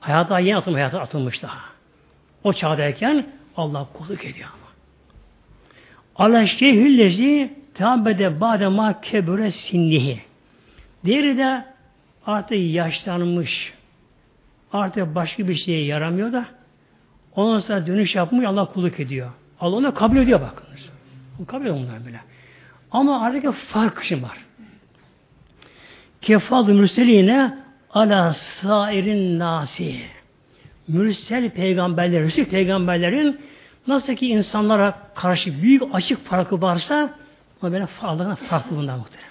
Hayata yeni atım hayata atılmış daha. O çağdayken Allah kulluk ediyor ama. Allah şeyhüllezi teabbede badema kebure sinnihi. Diğeri de artık yaşlanmış. Artık başka bir şeye yaramıyor da ondan sonra dönüş yapmıyor Allah kulluk ediyor. Allah onu kabul ediyor bakınız. O kabul ediyor bunlar bile. Ama aradaki fark şimdi var. Kefal-ı mürseline ala sairin nasi. Mürsel peygamberler, Resul peygamberlerin nasıl ki insanlara karşı büyük açık farkı varsa ama böyle Allah'ın farklı bundan muhtemelen böyle.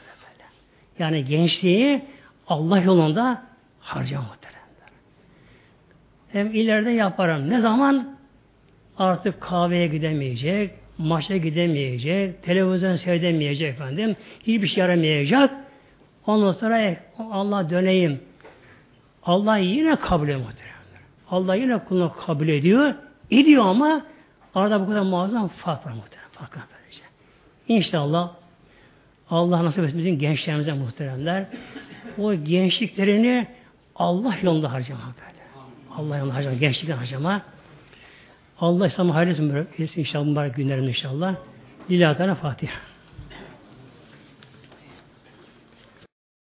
Yani gençliği Allah yolunda harcama muhtemelen. Hem ileride yaparım. Ne zaman? Artık kahveye gidemeyecek, maça gidemeyecek, televizyon seyredemeyecek efendim, hiçbir şey yaramayacak. Ondan sonra Allah döneyim. Allah yine kabul ediyor. Allah yine kulunu kabul ediyor. Ediyor ama arada bu kadar muazzam fark var muhtemelen. Fark var böylece. İnşallah Allah nasip etsin bizim gençlerimize muhteremler. O gençliklerini Allah yolunda harcama böyle. Allah yolunda harcama. Gençlikten harcama. Allah İslam'ı hayırlısı inşallah mübarek günlerim inşallah. Lillahi Teala Fatiha.